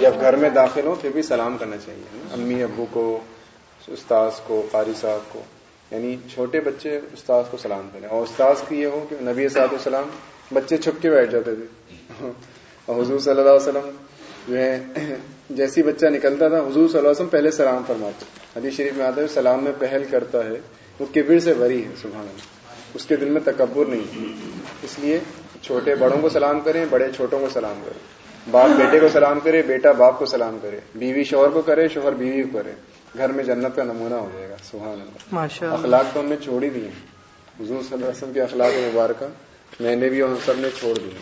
جب گھر میں داخل ہو پھر بھی سلام کرنا چاہیے امی، ابو کو، استاذ کو، قاری صاحب کو یعنی چھوٹے بچے استاذ کو سلام کریں۔ اور استاذ کی یہ ہو کہ نبی صاحب السلام بچے چھپ کے بیٹھ جاتے تھے۔ اور حضور صلی اللہ علیہ وسلم جو ہے، جیسی بچہ نکلتا تھا، حضور صلی اللہ علیہ وسلم پہلے سلام فرماتے حدیث شریف میں آتا ہے، سلام میں پہل کرتا ہے، وہ کبر سے بری ہے، سبحان اللہ۔ اس کے دل میں تکبر نہیں اس لیے چھوٹے بڑوں کو سلام کریں، بڑے چھوٹوں کو سلام کریں۔ باپ بیٹے کو سلام کرے بیٹا باپ کو سلام کرے۔ بیوی شوہر کو کرے شوہر بیوی کو کرے۔ گھر میں جنت کا نمونہ ہو جائے گا سبحان اللہ۔ اخلاق تو ہم نے چھوڑ ہی دیے حضور صلی اللہ علیہ وسلم کے اخلاق مبارکہ میں نے بھی اور سب نے چھوڑ دیے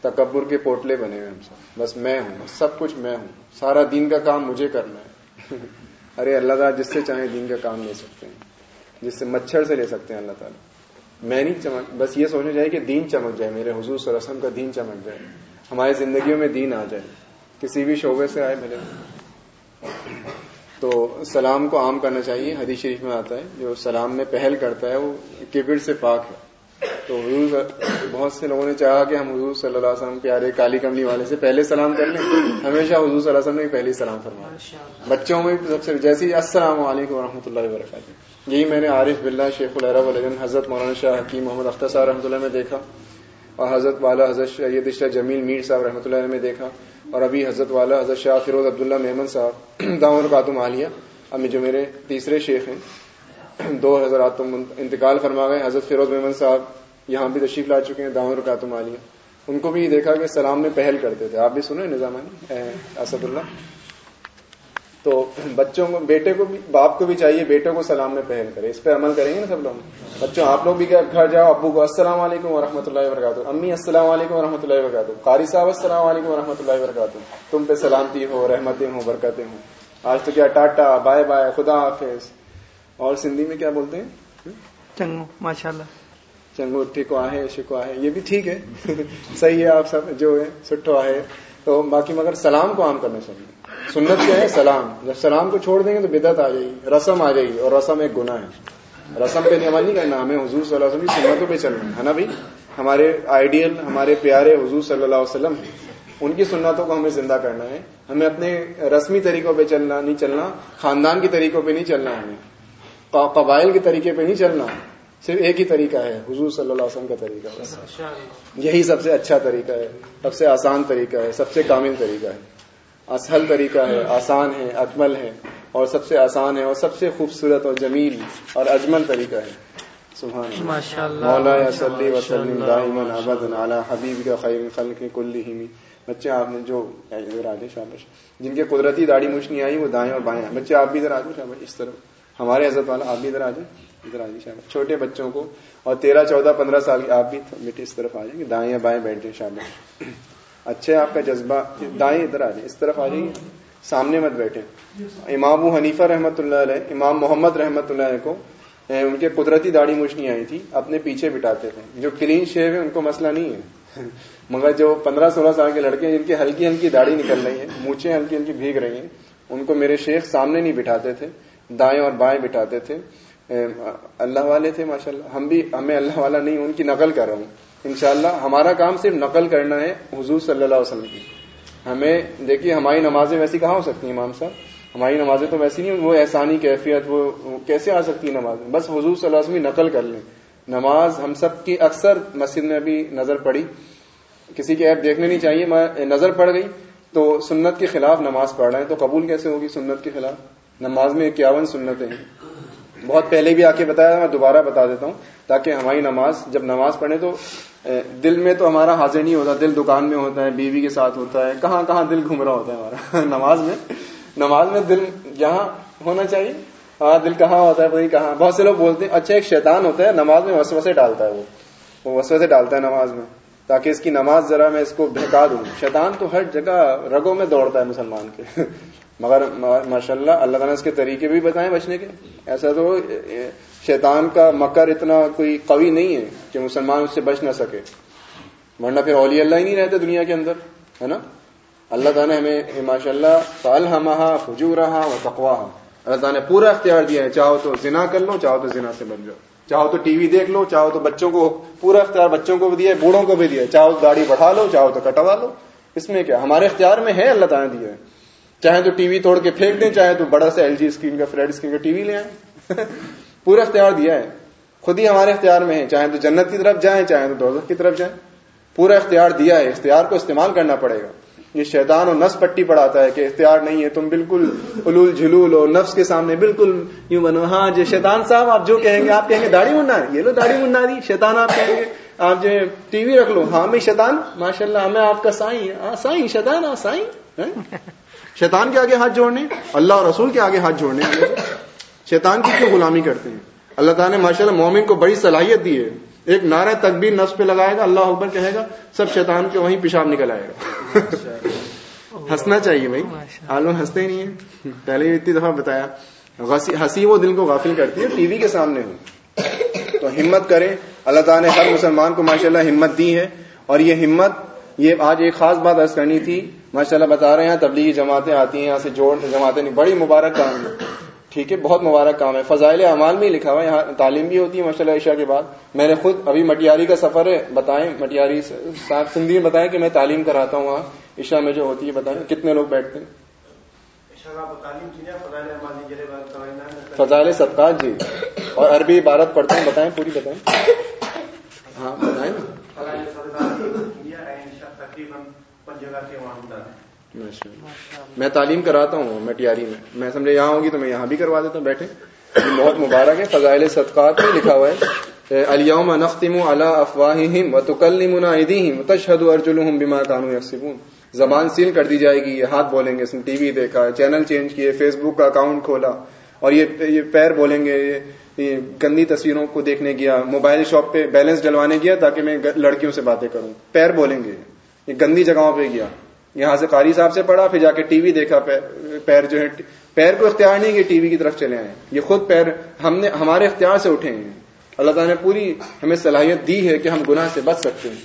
تکبر کے پوٹلے بنے ہوئے ہم سب۔ بس میں ہوں سب کچھ میں ہوں۔ سارا دین کا کام مجھے کرنا ہے۔ ارے اللہ تعالیٰ جس سے چاہے دین کا کام لے سکتے ہیں۔ جس سے مچھر سے لے سکتے ہیں اللہ تعالیٰ۔ میں نہیں چمک بس یہ سوچنا چاہیے کہ دین چمک جائے میرے۔ حضور صلی اللہ علیہ وسلم کا دین چمک جائے۔ ہماری زندگیوں میں دین آ جائے کسی بھی شعبے سے آئے بھلے تو سلام کو عام کرنا چاہیے حدیث شریف میں آتا ہے جو سلام میں پہل کرتا ہے وہ کبر سے پاک ہے۔ تو حضور بہت سے لوگوں نے چاہا کہ ہم حضور صلی اللہ علیہ وسلم پیارے کالی کملی والے سے پہلے سلام کر لیں۔ ہمیشہ حضور صلی اللہ علیہ وسلم نے پہلے سلام فرمایا۔ بچوں میں سب سے جیسی السلام علیکم و رحمۃ اللہ وبرکاتہ۔ یہی میں نے عارف بلّہ شیخ العرب الجن حضرت مولانا شاہ حکیم محمد اختر صاحب رحمۃ اللہ میں دیکھا۔ اور حضرت والا حضرت شید شاہ جمیل میر صاحب رحمۃ اللہ علیہ میں دیکھا اور ابھی حضرت والا حضرت شاہ فیروز عبداللہ محمد صاحب داؤن کاتم عالیہ ابھی جو میرے تیسرے شیخ ہیں، دو حضرات انتقال فرما گئے۔ حضرت فیروز محمد صاحب یہاں بھی تشریف لا چکے ہیں داؤں رکاتم عالیہ ان کو بھی دیکھا کہ سلام میں پہل کرتے تھے۔ آپ بھی سنیں نظام اسد اللہ۔ تو بچوں کو بیٹے کو بھی باپ کو بھی چاہیے بیٹوں کو سلام میں پہل کرے۔ اس پہ عمل کریں گے نا سب لوگ؟ بچوں آپ لوگ بھی گھر جاؤ ابو کو السلام علیکم و رحمۃ اللہ وبرکاتہ۔ امی السلام علیکم و رحمۃ اللہ وبرکاتہ۔ قاری صاحب السلام علیکم و رحمۃ اللہ وبرکاتہ۔ تم پہ سلامتی ہو رحمتیں ہوں برکتیں ہوں۔ آج تو کیا ٹاٹا بائے بائے خدا حافظ۔ اور سندھی میں کیا بولتے ہیں؟ چنگو ماشاء اللہ چنگوٹھی کو آئے شکو آئے یہ بھی ٹھیک ہے۔ صحیح ہے آپ سب جو ہے سٹھو آئے تو باقی مگر سلام کو عام کرنا چاہیے۔ سنت کیا ہے؟ سلام۔ جب سلام کو چھوڑ دیں گے تو بدعت آ جائے گی رسم آ جائے گی اور رسم ایک گناہ ہے۔ رسم پہ عمل نہیں کرنا ہمیں حضور صلی اللہ علیہ وسلم کی سنتوں پہ چلنا ہے نا بھائی؟ ہمارے آئیڈیل ہمارے پیارے حضور صلی اللہ علیہ وسلم ان کی سنتوں کو ہمیں زندہ کرنا ہے۔ ہمیں اپنے رسمی طریقوں پہ چلنا نہیں چلنا خاندان کے طریقوں پہ نہیں چلنا ہمیں۔ قبائل کے طریقے پہ نہیں چلنا صرف ایک ہی طریقہ ہے حضور صلی اللہ علیہ وسلم کا طریقہ۔ یہی سب سے اچھا طریقہ ہے سب سے آسان طریقہ ہے سب سے کامل طریقہ ہے۔ اصل طریقہ ہے آسان ہے اکمل ہے اور سب سے آسان ہے اور سب سے خوبصورت اور جمیل اور اجمل طریقہ ہے۔ سبحان مولا صلی وسلم حبیب کا خیر خلق بچے آپ نے جو راجے شابش جن کے قدرتی داڑھی مچھ نہیں آئی وہ دائیں اور بائیں۔ بچے آپ بھی ادھر آ جائیں شابش اس طرح ہمارے حضرت والا آپ بھی ادھر آ جائیں ادھر آ جائیں چھوٹے بچوں کو اور تیرہ چودہ پندرہ سال کے آپ بھی بیٹے اس طرف آ جائیں گے دائیں یا بائیں بیٹھ جائیں شامل اچھے آپ کا جذبہ دائیں ادھر آ جائیں، اس طرف آ جائیے سامنے مت بیٹھے امام و حنیفہ رحمۃ اللہ علیہ، امام محمد رحمۃ اللہ علیہ کو ان کے قدرتی داڑھی مچھنی آئی تھی، اپنے پیچھے بٹاتے تھے۔ جو کلین شیو ہے، ان کو مسئلہ نہیں ہے۔ مگر جو پندرہ سولہ سال کے لڑکے جن کی ہلکی ہلکی داڑھی نکل رہی ہے مونچے ہلکی ہلکی بھیگ رہی ہیں۔ ان کو میرے شیخ سامنے نہیں بٹھاتے تھے، دائیں اور بائیں بٹھاتے تھے۔ اللہ والے تھے ماشاء اللہ ہم بھی، ہمیں اللہ والا نہیں، ان کی نقل کر رہا ہوں۔ انشاءاللہ ہمارا کام صرف نقل کرنا ہے حضور صلی اللہ علیہ وسلم کی۔ ہمیں دیکھیے ہماری نمازیں ویسی کہاں ہو سکتی ہیں امام صاحب؟ ہماری نمازیں تو ویسی نہیں وہ احسانی کیفیت، وہ کیسے آ سکتی ہیں نمازیں؟ بس حضور صلی اللہ علیہ وسلم کی نقل کر لیں۔ نماز ہم سب کی اکثر مسجد میں بھی نظر پڑی۔ کسی کی ایپ دیکھنے نہیں چاہیے نظر پڑ گئی۔ تو سنت کے خلاف نماز پڑھ رہے ہیں۔ تو قبول کیسے ہوگی سنت کے خلاف؟ نماز میں اکیاون سنتیں ہیں۔ بہت پہلے بھی آ کے بتایا میں دوبارہ بتا دیتا ہوں، تاکہ ہماری نماز، جب نماز پڑھے تو دل میں تو ہمارا حاضر نہیں ہوتا، دل دکان میں ہوتا ہے، بیوی کے ساتھ ہوتا ہے، کہاں کہاں دل گھوم رہا ہوتا ہے ہمارا؟ نماز میں نماز میں دل یہاں ہونا چاہیے ہاں دل کہاں ہوتا ہے وہی کہاں، بہت سے لوگ بولتے ہیں اچھا ایک شیطان ہوتا ہے، نماز میں وسوسے سے ڈالتا ہے وہ وہ وسوسے سے ڈالتا ہے نماز میں، تاکہ اس کی نماز ذرا میں اس کو بہکا دوں۔ شیطان تو ہر جگہ رگوں میں دوڑتا ہے مسلمان کے۔ مگر ماشاء اللہ اللہ تعالیٰ اس کے طریقے بھی بتائیں بچنے کے۔ ایسا تو شیطان کا مکر اتنا کوئی قوی نہیں ہے کہ مسلمان اس سے بچ نہ سکے۔ ورنہ پھر اولی اللہ ہی نہیں رہتے دنیا کے اندر، ہے نا؟ اللہ تعالیٰ نے ہمیں ماشاء اللہ فل ہما فجو رہا و تقوا اللہ تعالیٰ نے پورا اختیار دیا ہے، چاہو تو زنا کر لو، چاہو تو زنا سے بن جاؤ۔ چاہو تو ٹی وی دیکھ لو، چاہو تو بچوں کو پورا اختیار بچوں کو بھی دیا ہے، بوڑھوں کو بھی دیا چاہو تو گاڑی بڑھا لو، چاہو تو کٹوا لو۔ اس میں کیا؟ ہمارے اختیار میں ہے، اللہ تعالیٰ دیا ہے۔ چاہے تو ٹی وی توڑ کے پھینک دیں چاہے تو بڑا سا ایل جی اسکرین کا فریڈ اسکرین کا ٹی وی لے آئیں۔ پورا اختیار دیا ہے۔ خود ہی ہمارے اختیار میں ہے چاہے تو جنت کی طرف جائیں چاہے تو دوزخ کی طرف جائیں۔ پورا اختیار دیا ہے۔ اختیار کو استعمال کرنا پڑے گا۔ یہ شیطان اور نفس پٹی پڑھاتا ہے کہ اختیار نہیں ہے۔ تم بالکل الول جھلول اور نفس کے سامنے بالکل یوں بنو۔ ہاں جی شیطان صاحب، آپ جو کہیں گے، آپ کہیں گے داڑھی منڈا یہ لو داڑھی منڈا دی۔ شیطان آپ کہیں گے، آپ جو ٹی وی رکھ لو۔ ہاں میں شیطان ماشاء اللہ ہمیں آپ کا سائی ہاں سائی شیطان ہاں سائی ہاں؟ شیطان کے آگے ہاتھ جوڑنے اللہ اور رسول کے آگے ہاتھ جوڑنے۔ شیطان کی کیوں غلامی کرتے ہیں؟ اللہ تعالیٰ نے ماشاء اللہ مومن کو بڑی صلاحیت دی ہے۔ ایک نعرہ تکبیر نفس پہ لگائے گا اللہ اکبر کہے گا سب شیطان کے وہیں پیشاب نکل آئے گا۔ ہنسنا چاہیے بھائی۔ عالم ہنستے ہی نہیں ہیں۔ پہلے اتنی دفعہ بتایا۔ ہنسی وہ دل کو غافل کرتی ہے ٹی وی کے سامنے ہوں تو ہمت کریں۔ اللہ تعالیٰ نے ہر مسلمان کو ماشاء اللہ ہمت دی ہے۔ اور یہ ہمت یہ آج ایک خاص بات عرض کرنی تھی۔ ماشاء اللہ بتا رہے ہیں تبلیغی جماعتیں آتی ہیں یہاں سے جوڑ جماعتیں نہیں بڑی مبارک کام ہے۔ ٹھیک ہے بہت مبارک کام ہے۔ فضائل اعمال میں لکھا ہوا ہے یہاں تعلیم بھی ہوتی ہے ماشاء اللہ عشاء کے بعد۔ میں نے خود ابھی مٹیاری کا سفر ہے بتائیں مٹیاری صاحب سندھی میں بتائیں کہ میں تعلیم کراتا ہوں وہاں۔ عشاء میں جو ہوتی ہے بتائیں کتنے لوگ بیٹھتے ہیں۔ فضائل صدقات جی۔ اور عربی عبارت پڑھتے ہیں بتائیں پوری بتائیں۔ ہاں بتائیں۔ میں تعلیم کراتا ہوں میٹیاری میں۔ میں سمجھے یہاں ہوگی تو میں یہاں بھی کروا دیتا ہوں بیٹھے۔ بہت مبارک ہے فضائل صدقات میں لکھا ہوا ہے۔ الیوم نختم علی افواہہم وتکلمنا ایدیہم تشهد ارجلہم بما كانوا یکسبون۔ زبان سیل کر دی جائے گی یہ ہاتھ بولیں گے۔ اس نے ٹی وی دیکھا چینل چینج کیے فیس بک کا اکاؤنٹ کھولا۔ اور یہ پیر بولیں گے یہ گندی تصویروں کو دیکھنے گیا موبائل شاپ پہ بیلنس ڈلوانے گیا تاکہ میں لڑکیوں سے باتیں کروں۔ پیر بولیں گے۔ یہ گندی جگہوں پہ گیا۔ یہاں سے قاری صاحب سے پڑھا، پھر جا کے ٹی وی دیکھا، پیر جو ہے پیر کو اختیار نہیں کہ ٹی وی کی طرف چلے آئے یہ خود پیر ہم نے، ہمارے اختیار سے اٹھے ہیں۔ اللہ تعالیٰ نے پوری ہمیں صلاحیت دی ہے کہ ہم گناہ سے بچ سکتے ہیں۔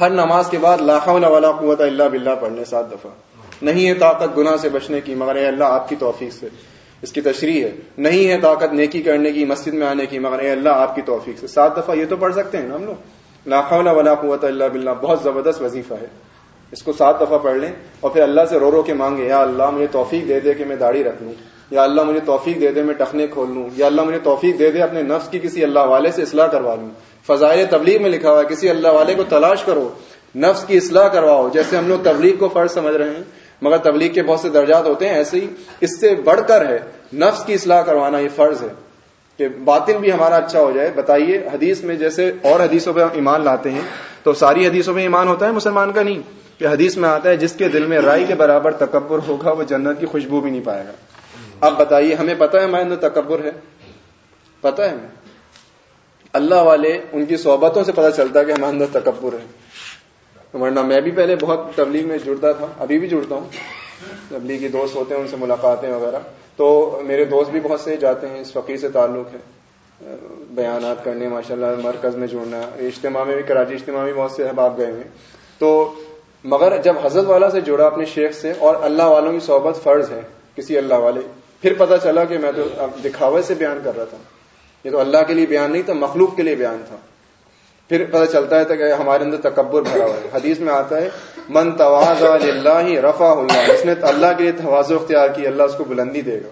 ہر نماز کے بعد لاہور والا قوت اللہ بلّہ پڑھنے سات دفعہ۔ نہیں ہے طاقت گناہ سے بچنے کی، مگر اے اللہ آپ کی توفیق سے۔ اس کی تشریح ہے۔ نہیں ہے طاقت نیکی کرنے کی، مسجد میں آنے کی، مگر اے اللہ آپ کی توفیق سے۔ سات دفعہ یہ تو پڑھ سکتے ہیں نا ہم لوگ۔ لاہور والا قوت اللہ بلّہ بہت زبردست وظیفہ ہے۔ اس کو سات دفعہ پڑھ لیں اور پھر اللہ سے رو رو کے مانگے، یا اللہ مجھے توفیق دے دے کہ میں داڑھی رکھ لوں، یا اللہ مجھے توفیق دے دے میں ٹخنے کھول لوں، یا اللہ مجھے توفیق دے دے اپنے نفس کی کسی اللہ والے سے اصلاح کروا لوں۔ فضائل تبلیغ میں لکھا ہوا ہے، کسی اللہ والے کو تلاش کرو، نفس کی اصلاح کرواؤ۔ جیسے ہم لوگ تبلیغ کو فرض سمجھ رہے ہیں، مگر تبلیغ کے بہت سے درجات ہوتے ہیں ایسے ہی، اس سے بڑھ کر ہے، نفس کی اصلاح کروانا یہ فرض ہے۔ کہ باطن بھی ہمارا اچھا ہو جائے، بتائیے، حدیث میں جیسے اور حدیثوں پہ ایمان لاتے ہیں، تو ساری حدیثوں میں ایمان ہوتا ہے مسلمان کا؟ نہیں، کہ حدیث میں آتا ہے جس کے دل میں رائی کے برابر تکبر ہوگا، وہ جنت کی خوشبو بھی نہیں پائے گا۔ اب بتائیے، ہمیں پتا ہے ہمارے اندر تکبر ہے؟ پتا ہے ہمیں؟ اللہ والے ان کی صحبتوں سے پتا چلتا ہے کہ ہمارے اندر تکبر ہے۔ ورنہ میں بھی پہلے بہت تبلیغ میں جڑتا تھا، ابھی بھی جڑتا ہوں۔ تبلیغی دوست ہوتے ہیں، ان سے ملاقاتیں وغیرہ۔ تو میرے دوست بھی بہت سے جاتے ہیں، اس فقیر سے تعلق ہے۔ بیانات کرنے ماشاء اللہ مرکز میں جڑنا، اجتماع میں بھی، کراچی اجتماع میں بہت سے احباب گئے ہوئے۔ تو مگر جب حضرت والا سے جڑا اپنے شیخ سے، اور اللہ والوں کی صحبت فرض ہے، کسی اللہ والے، پھر پتا چلا کہ میں تو دکھاوے سے بیان کر رہا تھا۔ یہ تو اللہ کے لیے بیان نہیں تھا، مخلوق کے لیے بیان تھا۔ پھر پتا چلتا ہے کہ ہمارے اندر تکبر بھرا ہوا ہے۔ حدیث میں آتا ہے، من تواز اللہ رفا اللہ اس نے اللہ کے لیے توازو اختیار کی، اللہ اس کو بلندی دے گا۔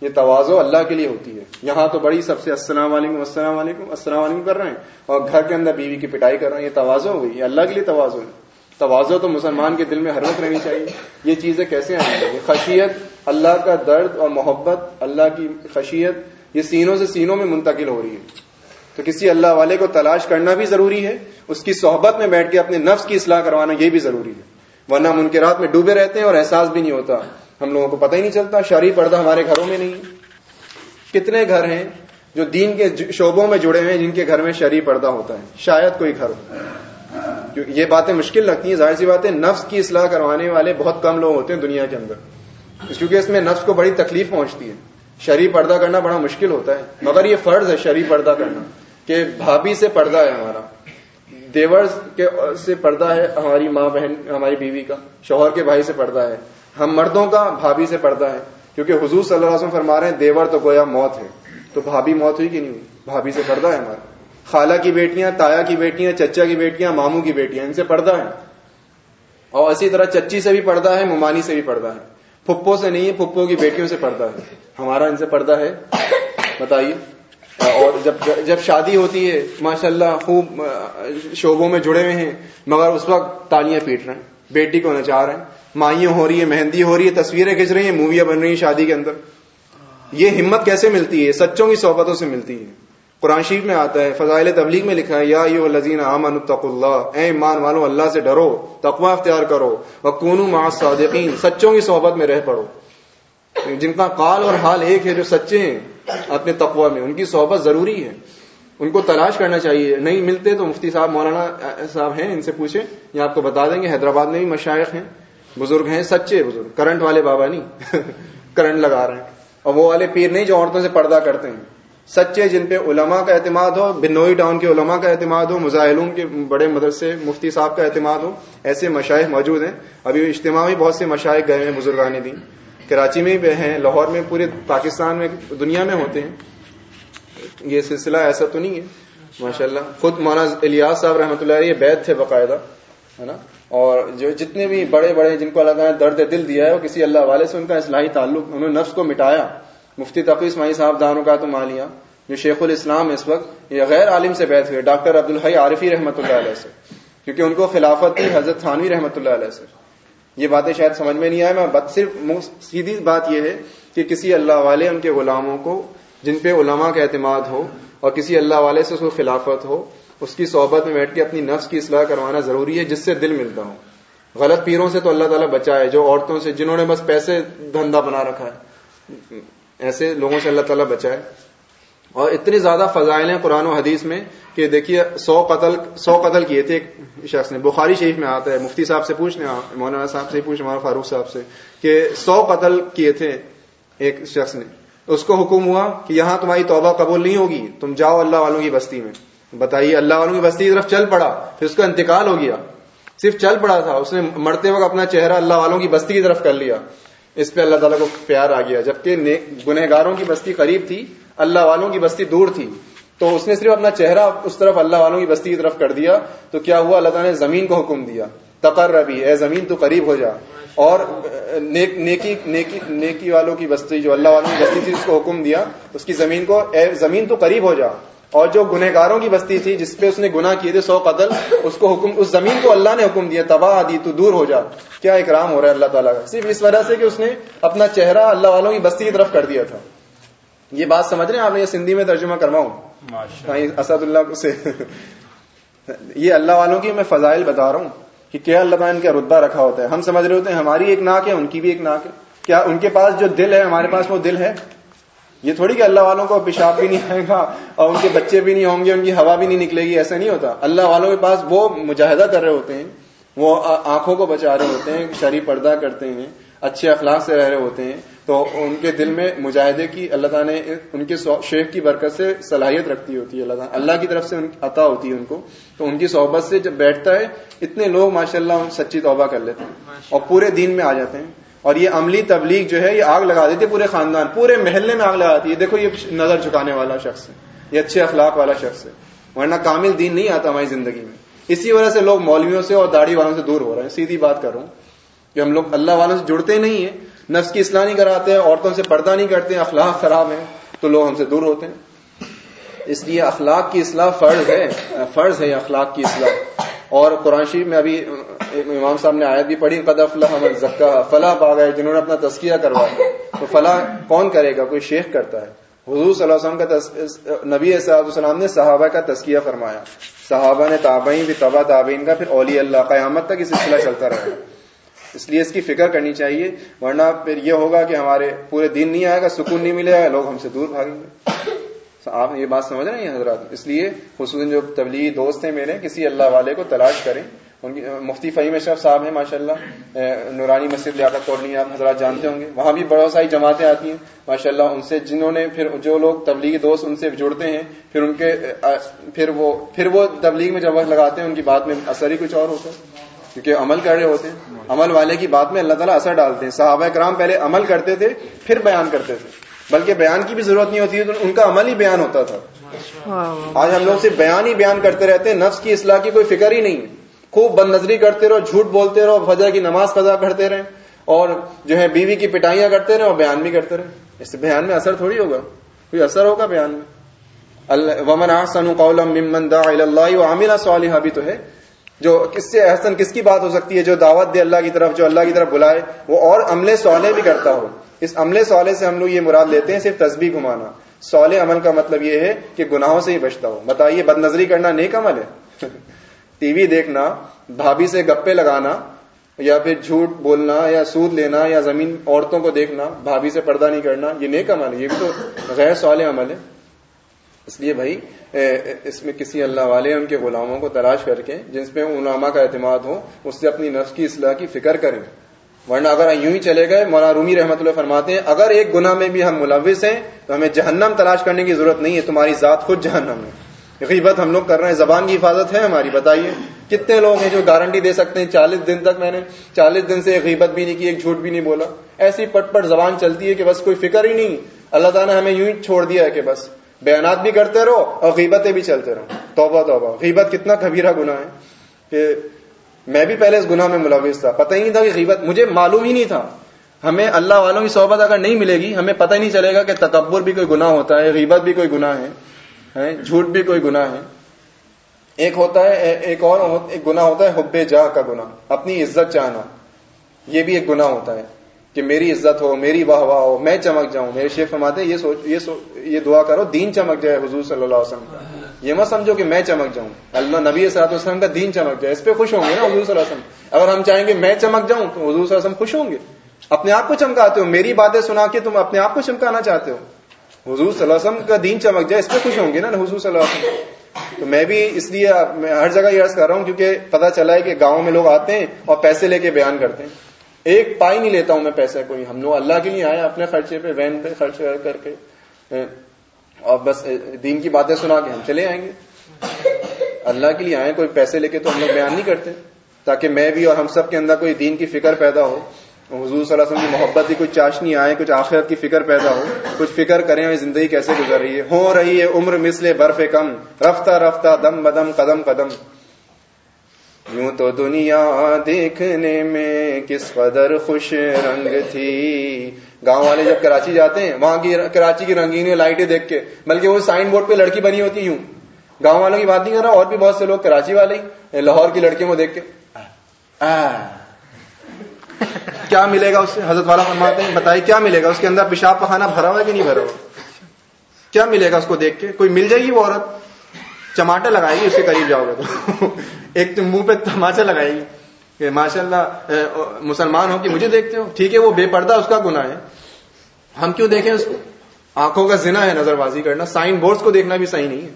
یہ توازو اللہ کے لیے ہوتی ہے۔ یہاں تو بڑی سب سے السلام علیکم السلام علیکم السلام علیکم کر رہے ہیں اور گھر کے اندر بیوی کی پٹائی کر رہے ہیں۔ یہ توازو ہو گئی، یہ اللہ کے لیے توازو ہے۔ توازو تو مسلمان کے دل میں ہر وقت رہنی چاہیے۔ یہ چیزیں کیسے آنی چاہیے؟ خشیت، اللہ کا درد اور محبت، اللہ کی خشیت، یہ سینوں سے سینوں میں منتقل ہو رہی ہے۔ تو کسی اللہ والے کو تلاش کرنا بھی ضروری ہے، اس کی صحبت میں بیٹھ کے اپنے نفس کی اصلاح کروانا یہ بھی ضروری ہے۔ ورنہ ہم ان کے رات میں ڈوبے رہتے ہیں اور احساس بھی نہیں ہوتا۔ ہم لوگوں کو پتہ ہی نہیں چلتا شرح پردہ ہمارے گھروں میں نہیں۔ کتنے گھر ہیں جو دین کے شعبوں میں جڑے ہیں، جن کے گھر میں شرح پردہ ہوتا ہے۔ شاید کوئی گھر ہو۔ یہ باتیں مشکل لگتی ہیں، ظاہر سی باتیں نفس کی اصلاح کروانے والے بہت کم لوگ ہوتے ہیں دنیا کے اندر۔ کیونکہ اس میں نفس کو بڑی تکلیف پہنچتی ہے۔ شرح پردہ کرنا بڑا مشکل ہوتا ہے۔ مگر یہ فرض ہے شرح پردہ کرنا کہ بھابھی سے پردہ ہے ہمارا۔ دیور کے سے پردہ ہے ہماری ماں بہن، ہماری بیوی کا۔ شوہر کے بھائی سے پردہ ہے۔ ہم مردوں کا بھابھی سے پردہ ہے۔ کیونکہ حضور صلی اللہ علیہ وسلم فرما رہے ہیں، دیور تو گویا موت ہے۔ تو بھابھی موت ہوئی کہ نہیں ہوئی؟ بھابھی سے پردہ ہے ہمارا۔ خالہ کی بیٹیاں، تایا کی بیٹیاں، چچا کی بیٹیاں، ماموں کی بیٹیاں، ان سے پردہ ہے اور اسی طرح چچی سے بھی پردہ ہے، ممانی سے بھی پردہ ہے۔ پھپھو سے نہیں ہے، پھپھو کی بیٹیوں سے پردہ ہے۔ ہمارا ان سے پردہ ہے۔ بتائیے۔ اور جب جب شادی ہوتی ہے ماشاء اللہ خوب، شعبوں میں جڑے ہوئے ہیں، مگر اس وقت تالیاں پیٹ رہے ہیں۔ بیٹی کو نچا رہے ہیں۔ مائیاں ہو رہی ہے مہندی ہو رہی ہے تصویریں کھینچ رہی ہیں، موویاں بن رہی ہیں شادی کے اندر۔ یہ ہمت کیسے ملتی ہے؟ سچوں کی صحبتوں سے ملتی ہے۔ قرآن شریف میں آتا ہے، فضائل تبلیغ میں لکھا ہے، یا یو لذین امن التق اللہ۔ اے ایمان والوں اللہ سے ڈرو تقوا اختیار کرو۔ وہ کونو صادقین سچوں کی صحبت میں رہ پڑو۔ جن کا قال اور حال ایک ہے جو سچے ہیں، اپنے تقوا میں، ان کی صحبت ضروری ہے۔ ان کو تلاش کرنا چاہیے۔ نہیں ملتے تو مفتی صاحب، مولانا صاحب ہیں، ان سے پوچھیں۔ یا آپ کو بتا دیں گے، حیدرآباد میں بھی مشائق ہیں، بزرگ ہیں، سچے بزرگ۔ کرنٹ والے بابا نہیں کرنٹ لگا رہے ہیں۔ اور وہ والے پیر نہیں جو عورتوں سے پردہ کرتے ہیں۔ سچے جن پہ علماء کا اعتماد ہو، بنوئی ٹاؤن کے علماء کا اعتماد ہو مظاہرون کے بڑے مدرسے، مفتی صاحب کا اعتماد ہو، ایسے مشائق موجود ہیں۔ ابھی اجتماع میں بہت سے مشائق گئے ہیں بزرگان دین۔ کراچی میں بھی ہیں، لاہور میں، پورے پاکستان میں، دنیا میں ہوتے ہیں۔ یہ سلسلہ ایسا تو نہیں ہے۔ ماشاء اللہ خود مولانا الیاس صاحب رحمۃ اللہ یہ بیت تھے باقاعدہ، ہے نا؟ اور جو جتنے بھی بڑے بڑے جن کو اللہ تعالیٰ درد دل دیا ہے، وہ کسی اللہ والے سے ان کا اصلاحی تعلق، انہوں نے نفس کو مٹایا۔ مفتی تقی اسماعی صاحب دانوں کا تو مالیہ، جو شیخ الاسلام اس وقت یہ غیر عالم سے بیت ہوئے، ڈاکٹر عبد الحی عارفی رحمۃ اللہ علیہ سے، کیونکہ ان کو خلافت تھی حضرت تھانوی رحمۃ اللہ علیہ سے۔ یہ باتیں شاید سمجھ میں نہیں آئے میں صرف سیدھی بات یہ ہے کہ کسی اللہ والے ان کے غلاموں کو جن پہ علماء کا اعتماد ہو اور کسی اللہ والے سے اس کو خلافت ہو، اس کی صحبت میں بیٹھ کے اپنی نفس کی اصلاح کروانا ضروری ہے جس سے دل ملتا ہو۔ غلط پیروں سے تو اللہ تعالیٰ بچائے، جو عورتوں سے، جنہوں نے بس پیسے دھندا بنا رکھا ہے۔ ایسے لوگوں سے اللہ تعالیٰ بچائے۔ اور اتنی زیادہ فضائل ہیں قرآن و حدیث میں کہ دیکھیے سو قتل سو قتل کیے تھے ایک شخص نے۔ بخاری شریف میں آتا ہے، مفتی صاحب سے پوچھنے مولانا صاحب سے پوچھ، مولانا فاروق صاحب سے، کہ سو قتل کیے تھے ایک شخص نے۔ اس کو حکم ہوا کہ یہاں تمہاری توبہ قبول نہیں ہوگی، تم جاؤ اللہ والوں کی بستی میں۔ بتائیے، اللہ والوں کی بستی کی طرف چل پڑا، پھر اس کا انتقال ہو گیا۔ صرف چل پڑا تھا، اس نے مرتے وقت اپنا چہرہ اللہ والوں کی بستی کی طرف کر لیا۔ اس پہ اللہ تعالیٰ کو پیار آ گیا۔ جبکہ گنہگاروں کی بستی قریب تھی، اللہ والوں کی بستی دور تھی۔ تو اس نے صرف اپنا چہرہ اس طرف اللہ والوں کی بستی کی طرف کر دیا، تو کیا ہوا؟ اللہ تعالیٰ نے زمین کو حکم دیا۔ تقر ربی اے زمین، تو قریب ہو جا۔ اور نیکی نیکی نیکی والوں کی بستی، جو اللہ والوں کی بستی تھی، اس کو حکم دیا۔ اس کی زمین کو، اے زمین، تو قریب ہو جا۔ اور جو گنہگاروں کی بستی تھی، جس پہ اس نے گناہ کیے تھے، سو قتل، اس کو حکم، اس زمین کو اللہ نے حکم دیا۔ تباہ دی، تو دور ہو جا۔ کیا اکرام ہو رہا ہے اللہ تعالیٰ کا؟ صرف اس وجہ سے کہ اس نے اپنا چہرہ اللہ والوں کی بستی کی طرف کر دیا تھا۔ یہ بات سمجھ رہے ہیں؟ آپ نے یہ سندھی میں ترجمہ کرواؤں۔ اسد اللہ سے یہ اللہ والوں کی میں فضائل بتا رہا ہوں کہ کیا اللہ تعالیٰ ان کا رتبہ رکھا ہوتا ہے۔ ہم سمجھ رہے ہوتے ہیں ہماری ایک ناک ہے، ان کی بھی ایک ناک ہے۔ کیا ان کے پاس جو دل ہے، ہمارے پاس وہ دل ہے؟ یہ تھوڑی کہ اللہ والوں کو پیشاب بھی نہیں آئے گا اور ان کے بچے بھی نہیں ہوں گے، ان کی ہوا بھی نہیں نکلے گی، ایسا نہیں ہوتا۔ اللہ والوں کے پاس وہ مجاہدہ کر رہے ہوتے ہیں، وہ آنکھوں کو بچا رہے ہوتے ہیں شریف پردہ کرتے ہیں، اچھے اخلاق سے رہ رہے ہوتے ہیں۔ تو ان کے دل میں مجاہدے کی اللہ تعالیٰ نے ان کے شیخ کی برکت سے صلاحیت رکھتی ہوتی ہے اللہ تعالیٰ اللہ کی طرف سے عطا ہوتی ہے ان کو۔ تو ان کی صحبت سے جب بیٹھتا ہے اتنے لوگ ماشاء اللہ سچی توبہ کر لیتے ہیں اور پورے دین میں آ جاتے ہیں۔ اور یہ عملی تبلیغ جو ہے یہ آگ لگا دیتی ہے پورے خاندان پورے محلے میں آگ لگاتی ہے۔ دیکھو یہ نظر چکانے والا شخص ہے۔ یہ اچھے اخلاق والا شخص ہے۔ ورنہ کامل دین نہیں آتا ہماری زندگی میں۔ اسی وجہ سے لوگ مولویوں سے اور داڑھی والوں سے دور ہو رہے ہیں۔ سیدھی بات کر رہا ہوں کہ ہم لوگ اللہ والوں سے جڑتے نہیں ہیں۔ نفس کی اصلاح نہیں کراتے ہیں عورتوں سے پردہ نہیں کرتے ہیں اخلاق خراب ہیں، تو لوگ ہم سے دور ہوتے ہیں۔ اس لیے اخلاق کی اصلاح فرض ہے فرض ہے اخلاق کی اصلاح۔ اور قرآن شریف میں ابھی امام صاحب نے آیت بھی پڑھی قد افلاح زکا فلاح پا گئے جنہوں نے اپنا تسکیہ کروایا تو فلاح کون کرے گا؟ کوئی شیخ کرتا ہے۔ حضور صلی اللہ علیہ وسلم کا تس... نبی صلاح السلام نے صحابہ کا تسکیہ فرمایا۔ صحابہ نے تابعین بھی تبا تابعین کا، پھر اولی اللہ، قیامت تک یہ سلسلہ چلتا رہے۔ اس لیے اس کی فکر کرنی چاہیے، ورنہ پھر یہ ہوگا کہ ہمارے پورے دن نہیں آئے گا، سکون نہیں ملے گا، لوگ ہم سے دور بھاگیں گے آپ یہ بات سمجھ رہے ہیں حضرات؟ اس لیے خصوصاً جو تبلیغی دوست ہیں میرے، کسی اللہ والے کو تلاش کریں۔ ان کی، مفتی فہیم اشرف صاحب ہیں ماشاء اللہ نورانی مسجد لیاقت توڑنی آپ حضرات جانتے ہوں گے۔ وہاں بھی بہت ساری جماعتیں آتی ہیں ماشاء اللہ ان سے جنہوں نے پھر جو لوگ تبلیغی دوست ان سے جڑتے ہیں، پھر ان کے پھر وہ پھر وہ تبلیغ میں جب وقت لگاتے ہیں، ان کی بات میں اثر ہی کچھ اور ہوتا ہے۔ کیونکہ عمل کر رہے ہوتے ہیں۔ عمل والے کی بات میں اللہ تعالیٰ اثر ڈالتے ہیں۔ صحابہ کرام پہلے عمل کرتے تھے پھر بیان کرتے تھے۔ بلکہ بیان کی بھی ضرورت نہیں ہوتی تو ان کا عمل ہی بیان ہوتا تھا۔ آج ہم لوگ صرف بیان ہی بیان کرتے رہتے ہیں نفس کی اصلاح کی کوئی فکر ہی نہیں۔ خوب بد نظری کرتے رہو جھوٹ بولتے رہو فجر کی نماز قضا کرتے رہے۔ اور جو ہے بیوی کی پٹائیاں کرتے رہے اور بیان بھی کرتے رہے۔ اس سے بیان میں اثر تھوڑی ہوگا۔ کوئی اثر ہوگا بیان میں؟ ومن احسن قولا ممن دعا الى الله وعمل صالحا بھی تو ہے۔ جو کس سے احسن کس کی بات ہو سکتی ہے، جو دعوت دے اللہ کی طرف، جو اللہ کی طرف بلائے، وہ اور عملے صالح بھی کرتا ہو۔ اس عملے صالح سے ہم لوگ یہ مراد لیتے ہیں صرف تسبیح گھمانا۔ صالح عمل کا مطلب یہ ہے کہ گناہوں سے ہی بچتا ہو۔ بتائیے، بد نظری کرنا نیک عمل ہے؟ ٹی وی دیکھنا، بھابھی سے گپے لگانا، یا پھر جھوٹ بولنا، یا سود لینا، یا زمین، عورتوں کو دیکھنا، بھابھی سے پردہ نہیں کرنا، یہ نیک عمل ہے۔ یہ بھی تو غیر صالح عمل ہے۔ اس لیے بھائی اس میں کسی اللہ والے، ان کے غلاموں کو تلاش کر کے، جن پہ علماء کا اعتماد ہو، اس سے اپنی نفس کی اصلاح کی فکر کریں۔ ورنہ اگر یوں ہی چلے گئے، مولانا رومی رحمۃ اللہ فرماتے ہیں، اگر ایک گناہ میں بھی ہم ملوث ہیں، تو ہمیں جہنم تلاش کرنے کی ضرورت نہیں ہے، تمہاری ذات خود جہنم ہے۔ غیبت ہم لوگ کر رہے ہیں، زبان کی حفاظت ہے ہماری، بتائیے۔ کتنے لوگ ہیں جو گارنٹی دے سکتے ہیں، چالیس دن تک میں نے، چالیس دن سے ایک غیبت بھی نہیں کی، ایک جھوٹ بھی نہیں بولا۔ ایسی پٹ پٹ زبان چلتی ہے کہ بس کوئی فکر ہی نہیں۔ اللہ تعالیٰ نے ہمیں یوں ہی چھوڑ دیا ہے کہ بس۔ بیانات بھی کرتے رہو اور غیبتیں بھی چلتے رہو۔ توبہ توبہ۔ غیبت کتنا کبیرہ گناہ ہے کہ میں بھی پہلے اس گناہ میں ملوث تھا۔ پتہ ہی نہیں تھا کہ غیبت، مجھے معلوم ہی نہیں تھا۔ ہمیں اللہ والوں کی صحبت اگر نہیں ملے گی، ہمیں پتہ ہی نہیں چلے گا کہ تکبر بھی کوئی گناہ ہوتا ہے، غیبت بھی کوئی گناہ ہے جھوٹ بھی کوئی گناہ ہے۔ ایک ہوتا ہے، ایک اور ایک گناہ ہوتا ہے، حب جا کا گناہ۔ اپنی عزت چاہنا، یہ بھی ایک گناہ ہوتا ہے۔ کہ میری عزت ہو، میری واہ واہ ہو، میں چمک جاؤں۔ میرے شیخ فرماتے یہ سوچ، یہ سو، یہ دعا کرو، دین چمک جائے حضور صلی اللہ علیہ وسلم۔ کا یہ مت سمجھو کہ میں چمک جاؤں۔ اللہ، نبی صلی اللہ علیہ وسلم کا دین چمک جائے۔ اس پہ خوش ہوں گے نا حضور صلی اللہ علیہ وسلم۔ اگر ہم چاہیں گے میں چمک جاؤں تو حضور صلی اللہ علیہ وسلم خوش ہوں گے۔ اپنے آپ کو چمکاتے ہو، میری باتیں سنا کے تم اپنے آپ کو چمکانا چاہتے ہو۔ حضور صلی اللہ علیہ وسلم کا دین چمک جائے، اس پہ خوش ہوں گے نا حضور صلی اللہ علیہ وسلم۔ تو میں بھی اس لیے میں ہر جگہ یہ عرض کر رہا ہوں کیونکہ پتا چلا ہے کہ گاؤں میں لوگ آتے ہیں اور پیسے لے کے بیان کرتے ہیں۔ ایک پائی نہیں لیتا ہوں میں پیسے کوئی۔ ہم لوگ اللہ کے لیے آئے اپنے خرچے پہ وین پہ خرچ کر کے۔ اور بس دین کی باتیں سنا کے ہم چلے آئیں گے۔ اللہ کے لیے آئے کوئی پیسے لے کے تو ہم لوگ بیان نہیں کرتے۔ تاکہ میں بھی اور ہم سب کے اندر کوئی دین کی فکر پیدا ہو۔ حضور صلی اللہ علیہ وسلم کی محبت کی کوئی چاشنی آئے، کچھ آخرت کی فکر پیدا ہو۔ کچھ فکر کریں زندگی کیسے گزر رہی ہے۔ ہو رہی ہے عمر مثل برف کم۔ رفتہ رفتہ دم بدم قدم قدم۔ یوں تو دنیا دیکھنے میں کس قدر خوش رنگ تھی۔ گاؤں والے جب کراچی جاتے ہیں، وہاں کی کراچی کی رنگین لائٹیں دیکھ کے، بلکہ وہ سائن بورڈ پہ لڑکی بنی ہوتی یوں۔ گاؤں والوں کی بات نہیں کر رہا، اور بھی بہت سے لوگ کراچی والے لاہور کی لڑکیوں کو دیکھ کے۔ کیا ملے گا اس سے؟ حضرت والا فرماتے ہیں، بتائیے کیا ملے گا؟ اس کے اندر پیشاب پخانا بھرا ہوا ہے کہ نہیں بھرا ہوا؟ کیا ملے گا اس کو دیکھ کے؟ کوئی مل جائے گی وہ عورت؟ چماٹا لگائے گی اس کے قریب جاؤ گے تو۔ ایک تو منہ پہ تماچا لگائے گی کہ ماشاء اللہ مسلمان ہو کہ مجھے دیکھتے ہو؟ ٹھیک ہے، وہ بے پردہ اس کا گناہ ہے۔ ہم کیوں دیکھیں اس کو؟ آنکھوں کا زنا ہے نظر بازی کرنا، سائن بورڈز کو دیکھنا بھی صحیح نہیں ہے۔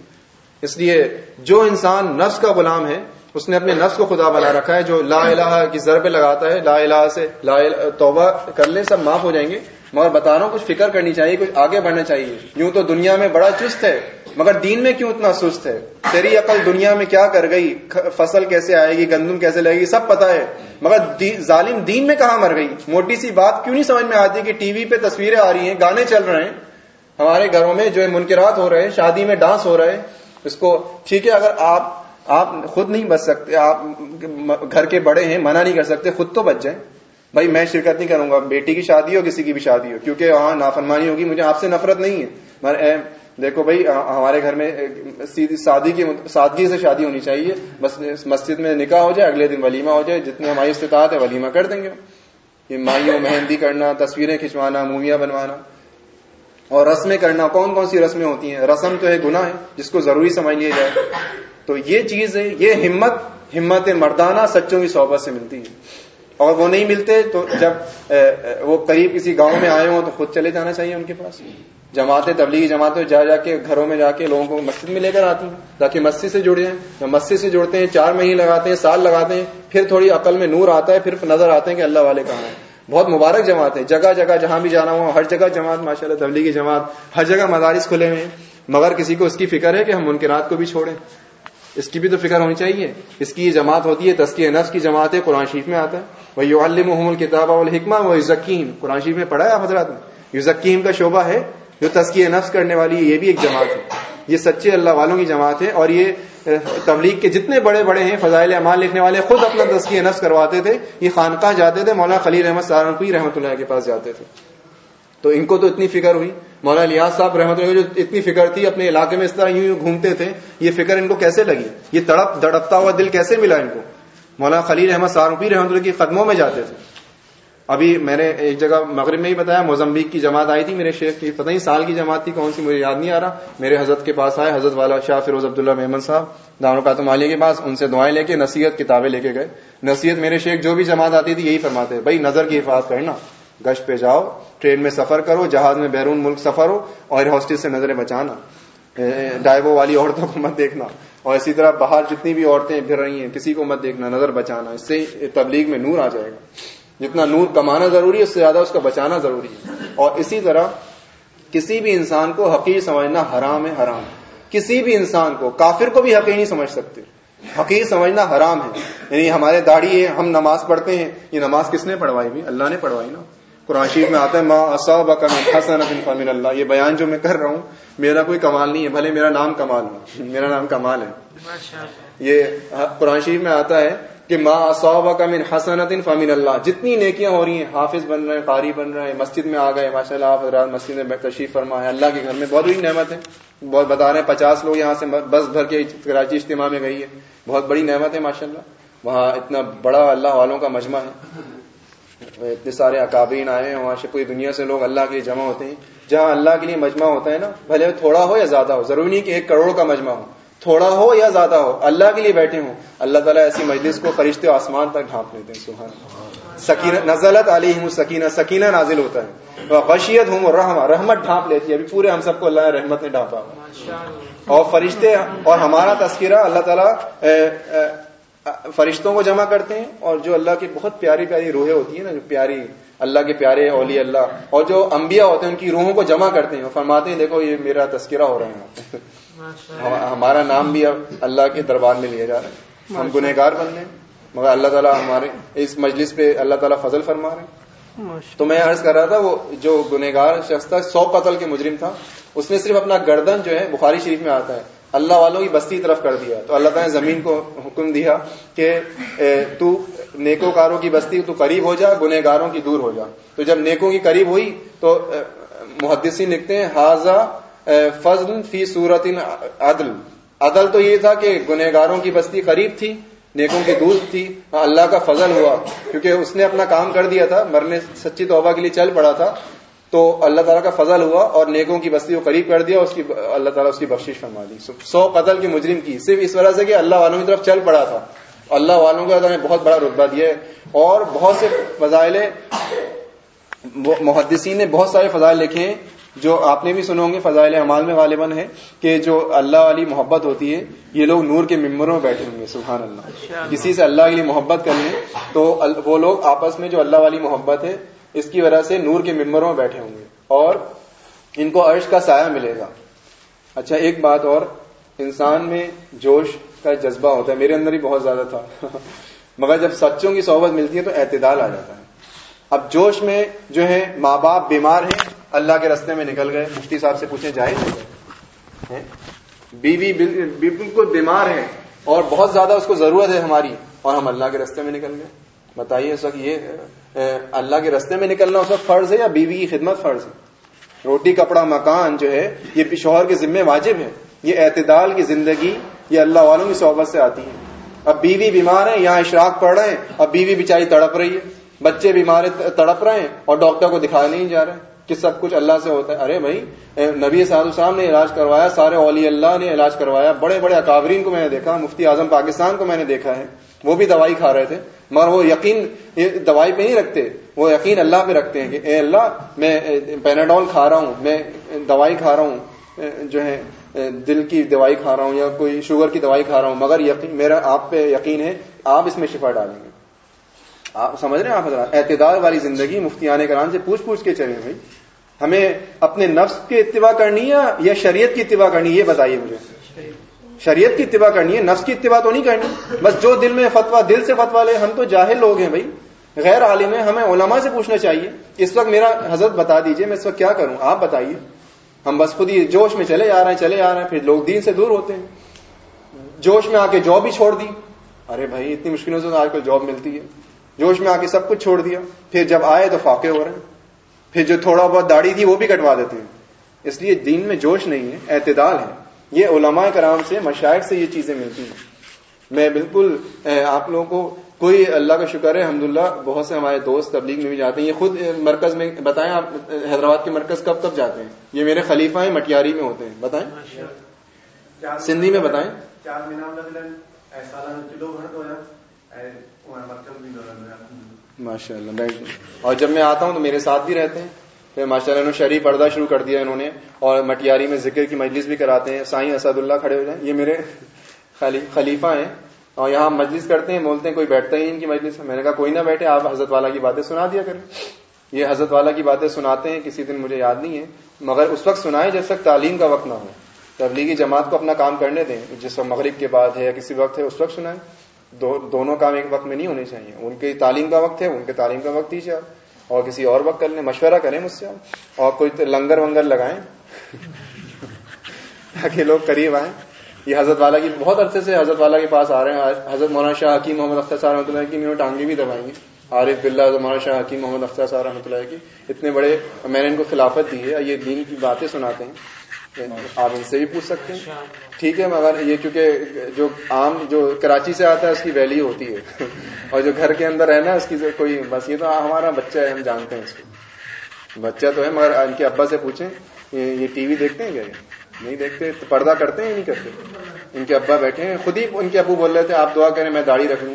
اس لیے جو انسان نفس کا غلام ہے، اس نے اپنے نفس کو خدا بنا رکھا ہے، جو لا الہ کی ضرب لگاتا ہے، لا الہ سے لا الہ توبہ کر لیں سب معاف ہو جائیں گے۔ مگر بتا رہا ہوں، کچھ فکر کرنی چاہیے، کچھ آگے بڑھنا چاہیے۔ یوں تو دنیا میں بڑا چست ہے۔ مگر دین میں کیوں اتنا سست ہے؟ تیری عقل دنیا میں کیا کر گئی؟ فصل کیسے آئے گی؟ گندم کیسے لگے گی؟ سب پتا ہے۔ مگر ظالم دین میں کہاں مر گئی؟ موٹی سی بات کیوں نہیں سمجھ میں آتی کہ ٹی وی پہ تصویریں آ رہی ہیں، گانے چل رہے ہیں؟ ہمارے گھروں میں جو ہے منکرات ہو رہے ہیں، شادی میں ڈانس ہو رہے ہیں، اس کو ٹھیک ہے، اگر آپ آپ خود نہیں بچ سکتے، آپ گھر کے بڑے ہیں، منع نہیں کر سکتے، خود تو بچ جائیں۔ بھائی، میں شرکت نہیں کروں گا، بیٹی کی شادی ہو، کسی کی بھی شادی ہو، کیونکہ وہاں نافرمانی ہوگی، مجھے آپ سے نفرت نہیں ہے۔ دیکھو بھائی ہمارے گھر میں سادی کی سادگی سے شادی ہونی چاہیے۔ بس، مسجد میں نکاح ہو جائے، اگلے دن ولیمہ ہو جائے جتنی ہماری استطاعت ہے ولیمہ کر دیں گے یہ مائیوں، مہندی کرنا، تصویریں کھنچوانا، موویاں بنوانا۔ اور رسمیں کرنا، کون کون سی رسمیں ہوتی ہیں؟ رسم تو ہے گناہ ہے، جس کو ضروری سمجھ لیا جائے۔ تو یہ چیز ہے یہ ہمت ہمت مردانہ سچوں کی صحبت سے ملتی ہے اور وہ نہیں ملتے تو جب وہ قریب کسی گاؤں میں آئے ہوں تو خود چلے جانا چاہیے ان کے پاس۔ جماعتیں، تبلیغی جماعتیں جا جا کے گھروں میں جا کے لوگوں کو مسجد میں لے کر آتی ہیں تاکہ مسجد سے جڑے ہیں جب مسجد سے جڑتے ہیں، چار مہینے لگاتے ہیں، سال لگاتے ہیں، پھر تھوڑی عقل میں نور آتا ہے، پھر نظر آتے ہیں کہ اللہ والے کہاں ہیں۔ بہت مبارک جماعت ہے جگہ جگہ جہاں بھی جانا ہوا ہر جگہ جماعت ماشاء اللہ تبلیغی جماعت، ہر جگہ مدارس کھلے ہوئے ہیں۔ مگر کسی کو اس کی فکر ہے کہ ہم ان رات کو بھی چھوڑیں۔ اس کی بھی تو فکر ہونی چاہیے۔ اس کی یہ جماعت ہوتی ہے تسکی نفس کی جماعت ہے، قرآن شریف میں آتا ہے۔ وہ یو المحمل کتاب الحکمہ وہ یوزکیم قرآن شریف میں پڑھا ہے حضرات نے۔ یوزکیم کا شعبہ ہے جو تسکی نفس کرنے والی ہے یہ بھی ایک جماعت ہے۔ یہ سچے اللہ والوں کی جماعت ہے اور یہ تبلیغ کے جتنے بڑے بڑے ہیں، فضائل اعمال لکھنے والے خود اپنا تسکی نفس کرواتے تھے۔ یہ خانقاہ جاتے تھے، مولانا خلیل احمد سہارنپوری رحمۃ اللہ کے پاس جاتے تھے۔ تو ان کو تو اتنی فکر ہوئی۔ مولانا لیاز صاحب رحمۃ اللہ جو اتنی فکر تھی، اپنے علاقے میں اس طرح یوں یوں گھومتے تھے، یہ فکر ان کو کیسے لگی؟ یہ تڑپ دڑپتا ہوا دل کیسے ملا ان کو؟ مولانا خلیل احمد سہارنپوری رحمۃ اللہ کی قدموں میں جاتے تھے۔ ابھی میں نے ایک جگہ مغرب میں ہی بتایا موزمبیک کی جماعت آئی تھی میرے شیخ کی، پتہ ہی سال کی جماعت تھی کون سی، مجھے یاد نہیں آ رہا۔ میرے حضرت کے پاس آئے، حضرت والا شاہ فیروز عبداللہ محمد صاحب دانو کاتم عالیہ کے پاس، ان سے دعائیں لے کے نصیحت کتابیں لے کے گئے۔ نصیحت میرے شیخ جو بھی جماعت آتی تھی، یہی فرماتے بھائی نظر کی حفاظت کرنا، گشت پہ جاؤ، ٹرین میں سفر کرو، جہاز میں بیرون ملک سفر ہو، اور ہاسٹل سے نظریں بچانا۔ ڈائیو والی عورتوں کو مت دیکھنا۔ اور اسی طرح باہر جتنی بھی عورتیں پھر رہی ہیں، کسی کو مت دیکھنا، نظر بچانا، اس سے تبلیغ میں نور آ جائے گا۔ جتنا نور کمانا ضروری ہے اس سے زیادہ اس کا بچانا ضروری ہے۔ اور اسی طرح کسی بھی انسان کو حقیق سمجھنا حرام ہے حرام کسی بھی انسان کو کافر کو بھی حقیق نہیں سمجھ سکتے۔ حقیق سمجھنا حرام ہے۔ یعنی ہمارے داڑھی ہے ہم نماز پڑھتے ہیں۔ یہ نماز کس نے پڑھوائی بھی؟ اللہ نے پڑھوائی نا۔ قرآن شریف میں آتا ہے ماں اصاب حسن فمن اللہ۔ یہ بیان جو میں کر رہا ہوں میرا کوئی کمال نہیں ہے بھلے میرا نام کمال ہو۔ میرا نام کمال ہے۔ یہ قرآن شریف میں آتا ہے کہ ماں اصوبہ کا من حسنت فامن اللہ، جتنی نیکیاں ہو رہی ہیں، حافظ بن رہے ہیں، قاری بن رہے ہیں، مسجد میں آ گئے ماشاء اللہ آپ حضرات مسجد میں تشریف فرما ہے اللہ کے گھر میں بہت بڑی نعمت ہے، بہت بتا رہے ہیں، پچاس لوگ یہاں سے بس بھر کے کراچی اجتماع میں گئی ہے بہت بڑی نعمت ہے ماشاء اللہ وہاں اتنا بڑا اللہ والوں کا مجمع ہے، اتنے سارے اکابرین آئے ہیں، وہاں سے پوری دنیا سے لوگ اللہ کے لیے جمع ہوتے ہیں، جہاں اللہ کے لیے مجمع ہوتا ہے نا، بھلے تھوڑا ہو یا زیادہ ہو، ضروری نہیں کہ ایک کروڑ کا مجمع ہو تھوڑا ہو یا زیادہ ہو، اللہ کے لیے بیٹھے ہوں۔ اللہ تعالیٰ ایسی مجلس کو فرشتے آسمان تک ڈھانپ لیتے ہیں، سبحان سکینہ، نزلت علی ہوں سکینہ سکینہ نازل ہوتا ہے۔ خشیت ہوں رحمہ رحمت ڈھانپ لیتی ہے۔ ابھی پورے ہم سب کو اللہ رحمت نے ڈھانپا۔ اور فرشتے اور ہمارا تذکرہ اللہ تعالیٰ فرشتوں کو جمع کرتے ہیں۔ اور جو اللہ کی بہت پیاری پیاری روحیں ہوتی ہیں نا، جو پیاری، اللہ کے پیارے اولی اللہ، اور جو انبیاء ہوتے ہیں، ان کی روحوں کو جمع کرتے ہیں۔ اور فرماتے ہیں، دیکھو یہ میرا تذکرہ ہو رہا ہے۔ ہمارا نام بھی اب اللہ کے دربار میں لیا جا رہا ہے۔ ہم گنہگار بن رہے ہیں۔ مگر اللہ تعالیٰ ہمارے اس مجلس پہ اللہ تعالیٰ فضل فرما رہے ہیں۔ تو میں عرض کر رہا تھا وہ جو گنہگار شخص تھا سو قتل کے مجرم تھا اس نے صرف اپنا گردن جو ہے بخاری شریف میں آتا ہے۔ اللہ والوں کی بستی طرف کر دیا۔ تو اللہ تعالیٰ نے زمین کو حکم دیا کہ تو نیکو کاروں کی بستی تو قریب ہو جا گنہ گاروں کی دور ہو جا۔ تو جب نیکوں کی قریب ہوئی تو محدثی لکھتے ہیں حاضہ فضل فی صورت عدل۔ عدل تو یہ تھا کہ گنہگاروں کی بستی قریب تھی، نیکوں کی دور تھی۔ ہاں، اللہ کا فضل ہوا، کیونکہ اس نے اپنا کام کر دیا تھا، مرنے سچی توبہ کے لیے چل پڑا تھا۔ تو اللہ تعالیٰ کا فضل ہوا اور نیکوں کی بستی کو قریب کر دیا، اس کی اللہ تعالیٰ اس کی بخشش فرما دی۔ سو قتل کی مجرم کی۔ صرف اس وجہ سے کہ اللہ والوں کی طرف چل پڑا تھا۔ اللہ والوں کو نے بہت بڑا رتبہ دیا ہے۔ اور بہت سے فضائل محدثین نے بہت سارے فضائل لکھے ہیں۔ جو آپ نے بھی سنو گے فضائل اعمال میں غالباً ہے کہ جو اللہ والی محبت ہوتی ہے یہ لوگ نور کے ممبروں میں بیٹھے ہوں گے سبحان اللہ۔ کسی سے اللہ کے لیے محبت کر لیں تو وہ لوگ آپس میں جو اللہ والی محبت ہے اس کی وجہ سے نور کے ممبروں میں بیٹھے ہوں گے۔ اور ان کو عرش کا سایہ ملے گا۔ اچھا ایک بات اور انسان میں جوش کا جذبہ ہوتا ہے۔ میرے اندر ہی بہت زیادہ تھا۔ مگر جب سچوں کی صحبت ملتی ہے تو اعتدال آ جاتا ہے۔ اب جوش میں جو ہے ماں باپ بیمار ہیں اللہ کے رستے میں نکل گئے، مفتی صاحب سے پوچھیں جائے بیوی بالکل بیمار ہے اور بہت زیادہ اس کو ضرورت ہے ہماری اور ہم اللہ کے رستے میں نکل گئے۔ بتائیے اس وقت یہ اللہ کے رستے میں نکلنا اس وقت فرض ہے یا بیوی کی خدمت فرض ہے؟ روٹی، کپڑا، مکان جو ہے، یہ شوہر کے ذمے واجب ہے۔ یہ اعتدال کی زندگی یہ اللہ والوں کی صحبت سے آتی ہے۔ اب بیوی بیمار ہے، یہاں اشراق پڑ رہے ہیں، اب بیوی بیچاری تڑپ رہی ہے۔ بچے بیمار تڑپ رہے ہیں اور ڈاکٹر کو دکھایا نہیں جا رہے کہ سب کچھ اللہ سے ہوتا ہے۔ ارے بھائی نبی صاحب صاحب نے علاج کروایا، سارے اولی اللہ نے علاج کروایا، بڑے بڑے اکابرین کو میں نے دیکھا، مفتی اعظم پاکستان کو میں نے دیکھا ہے۔ وہ بھی دوائی کھا رہے تھے، مگر وہ یقین دوائی پہ نہیں رکھتے، وہ یقین اللہ پہ رکھتے ہیں کہ اے اللہ، میں پیناڈول کھا رہا ہوں، میں دوائی کھا رہا ہوں جو ہے دل کی دوائی کھا رہا ہوں یا کوئی شوگر کی دوائی کھا رہا ہوں، مگر یقین، میرا آپ پہ یقین ہے، آپ اس میں شفا ڈالیں گے۔ آپ سمجھ رہے ہیں آپ حضرات؟ اعتدار والی زندگی مفتی آنے کران سے پوچھ پوچھ کے چلے بھائی۔ ہمیں اپنے نفس کی اتباع کرنی ہے یا شریعت کی اتباع کرنی ہے؟ یہ بتائیے مجھے۔ شریعت کی اتباع کرنی ہے، نفس کی اتباع تو نہیں کرنی۔ بس جو دل میں فتوا دل سے فتوا لے، ہم تو جاہل لوگ ہیں بھائی۔ غیر عالم ہے ہمیں علماء سے پوچھنا چاہیے۔ اس وقت میرا حضرت بتا دیجیے، میں اس وقت کیا کروں؟ آپ بتائیے۔ ہم بس خود ہی جوش میں چلے جا رہے ہیں، چلے جا رہے ہیں، پھر لوگ دین سے دور ہوتے ہیں۔ جوش میں آ کے جاب ہی چھوڑ دی۔ ارے بھائی، اتنی مشکلوں سے آج کل جاب ملتی ہے۔ جوش میں آ کے سب کچھ چھوڑ دیا۔ پھر جب آئے تو فاقے ہو رہے ہیں۔ پھر جو تھوڑا بہت داڑھی تھی وہ بھی کٹوا دیتے ہیں۔ اس لیے دین میں جوش نہیں ہے اعتدال ہے۔ یہ علماء کرام سے مشاعر سے یہ چیزیں ملتی ہیں۔ میں بالکل آپ لوگوں کو کوئی اللہ کا شکر ہے الحمد بہت سے ہمارے دوست تبلیغ میں بھی جاتے ہیں۔ یہ خود مرکز میں بتائیں آپ حیدرآباد کے مرکز کب کب جاتے ہیں؟ یہ میرے خلیفہ ہیں مٹیاری میں ہوتے ہیں۔ بتائیں۔ سندھی میں بتائیں۔ ماشاء اللہ اور جب میں آتا ہوں تو میرے ساتھ بھی رہتے ہیں۔ پھر ماشاء اللہ انہوں شہری پردہ شروع کر دیا انہوں نے اور مٹیاری میں ذکر کی مجلس بھی کراتے ہیں۔ سائیں اسد اللہ کھڑے ہو جائیں۔ یہ میرے خلیفہ ہیں اور یہاں مجلس کرتے ہیں، بولتے ہیں، کوئی بیٹھتا ہی ان کی مجلس میں۔ نے کہا، کوئی نہ بیٹھے، آپ حضرت والا کی باتیں سنا دیا کریں۔ یہ حضرت والا کی باتیں سناتے ہیں، کسی دن مجھے یاد نہیں ہے، مگر اس وقت سنائے جب تک تعلیم کا وقت نہ ہو۔ تبلیغی جماعت کو اپنا کام کرنے دیں۔ جس وقت مغرب کے بعد ہے یا کسی وقت ہے، اس وقت سنائیں۔ دو، دونوں کام ایک وقت میں نہیں ہونے چاہیے۔ ان کی تعلیم کا وقت ہے، ان کے تعلیم کا وقت دیجیے آپ اور کسی اور وقت کر لیں مشورہ کریں مجھ سے اور کوئی لنگر ونگر لگائیں۔ تاکہ لوگ قریب آئیں۔ یہ حضرت والا کی بہت عرصے سے حضرت والا کے پاس آ رہے ہیں۔ حضرت مولانا شاہ حکیم محمد اختر صاحب رحمۃ اللہ کی انہوں نے ٹانگیں بھی دبائی ہیں عارف بلّہ مولانا شاہ حکیم محمد اختر صاحب رحمۃ اللہ کی اتنے بڑے، میں نے ان کو خلافت دی ہے۔ یہ دین کی باتیں سناتے ہیں۔ آپ ان سے بھی پوچھ سکتے ہیں۔ ٹھیک ہے، مگر یہ چونکہ جو عام جو کراچی سے آتا ہے، اس کی ویلی ہوتی ہے۔ اور جو گھر کے اندر ہے نا اس کی کوئی بس یہ تو ہمارا بچہ ہے، ہم جانتے ہیں اس کو۔ بچہ تو ہے، مگر ان کے ابا سے پوچھیں، یہ ٹی وی دیکھتے ہیں کیا؟ نہیں دیکھتے، تو پردہ کرتے ہیں یا نہیں کرتے؟ ان کے ابا بیٹھے ہیں۔ خود ہی ان کے ابو بول رہے تھے، آپ دعا کریں، میں داڑھی رکھ لوں۔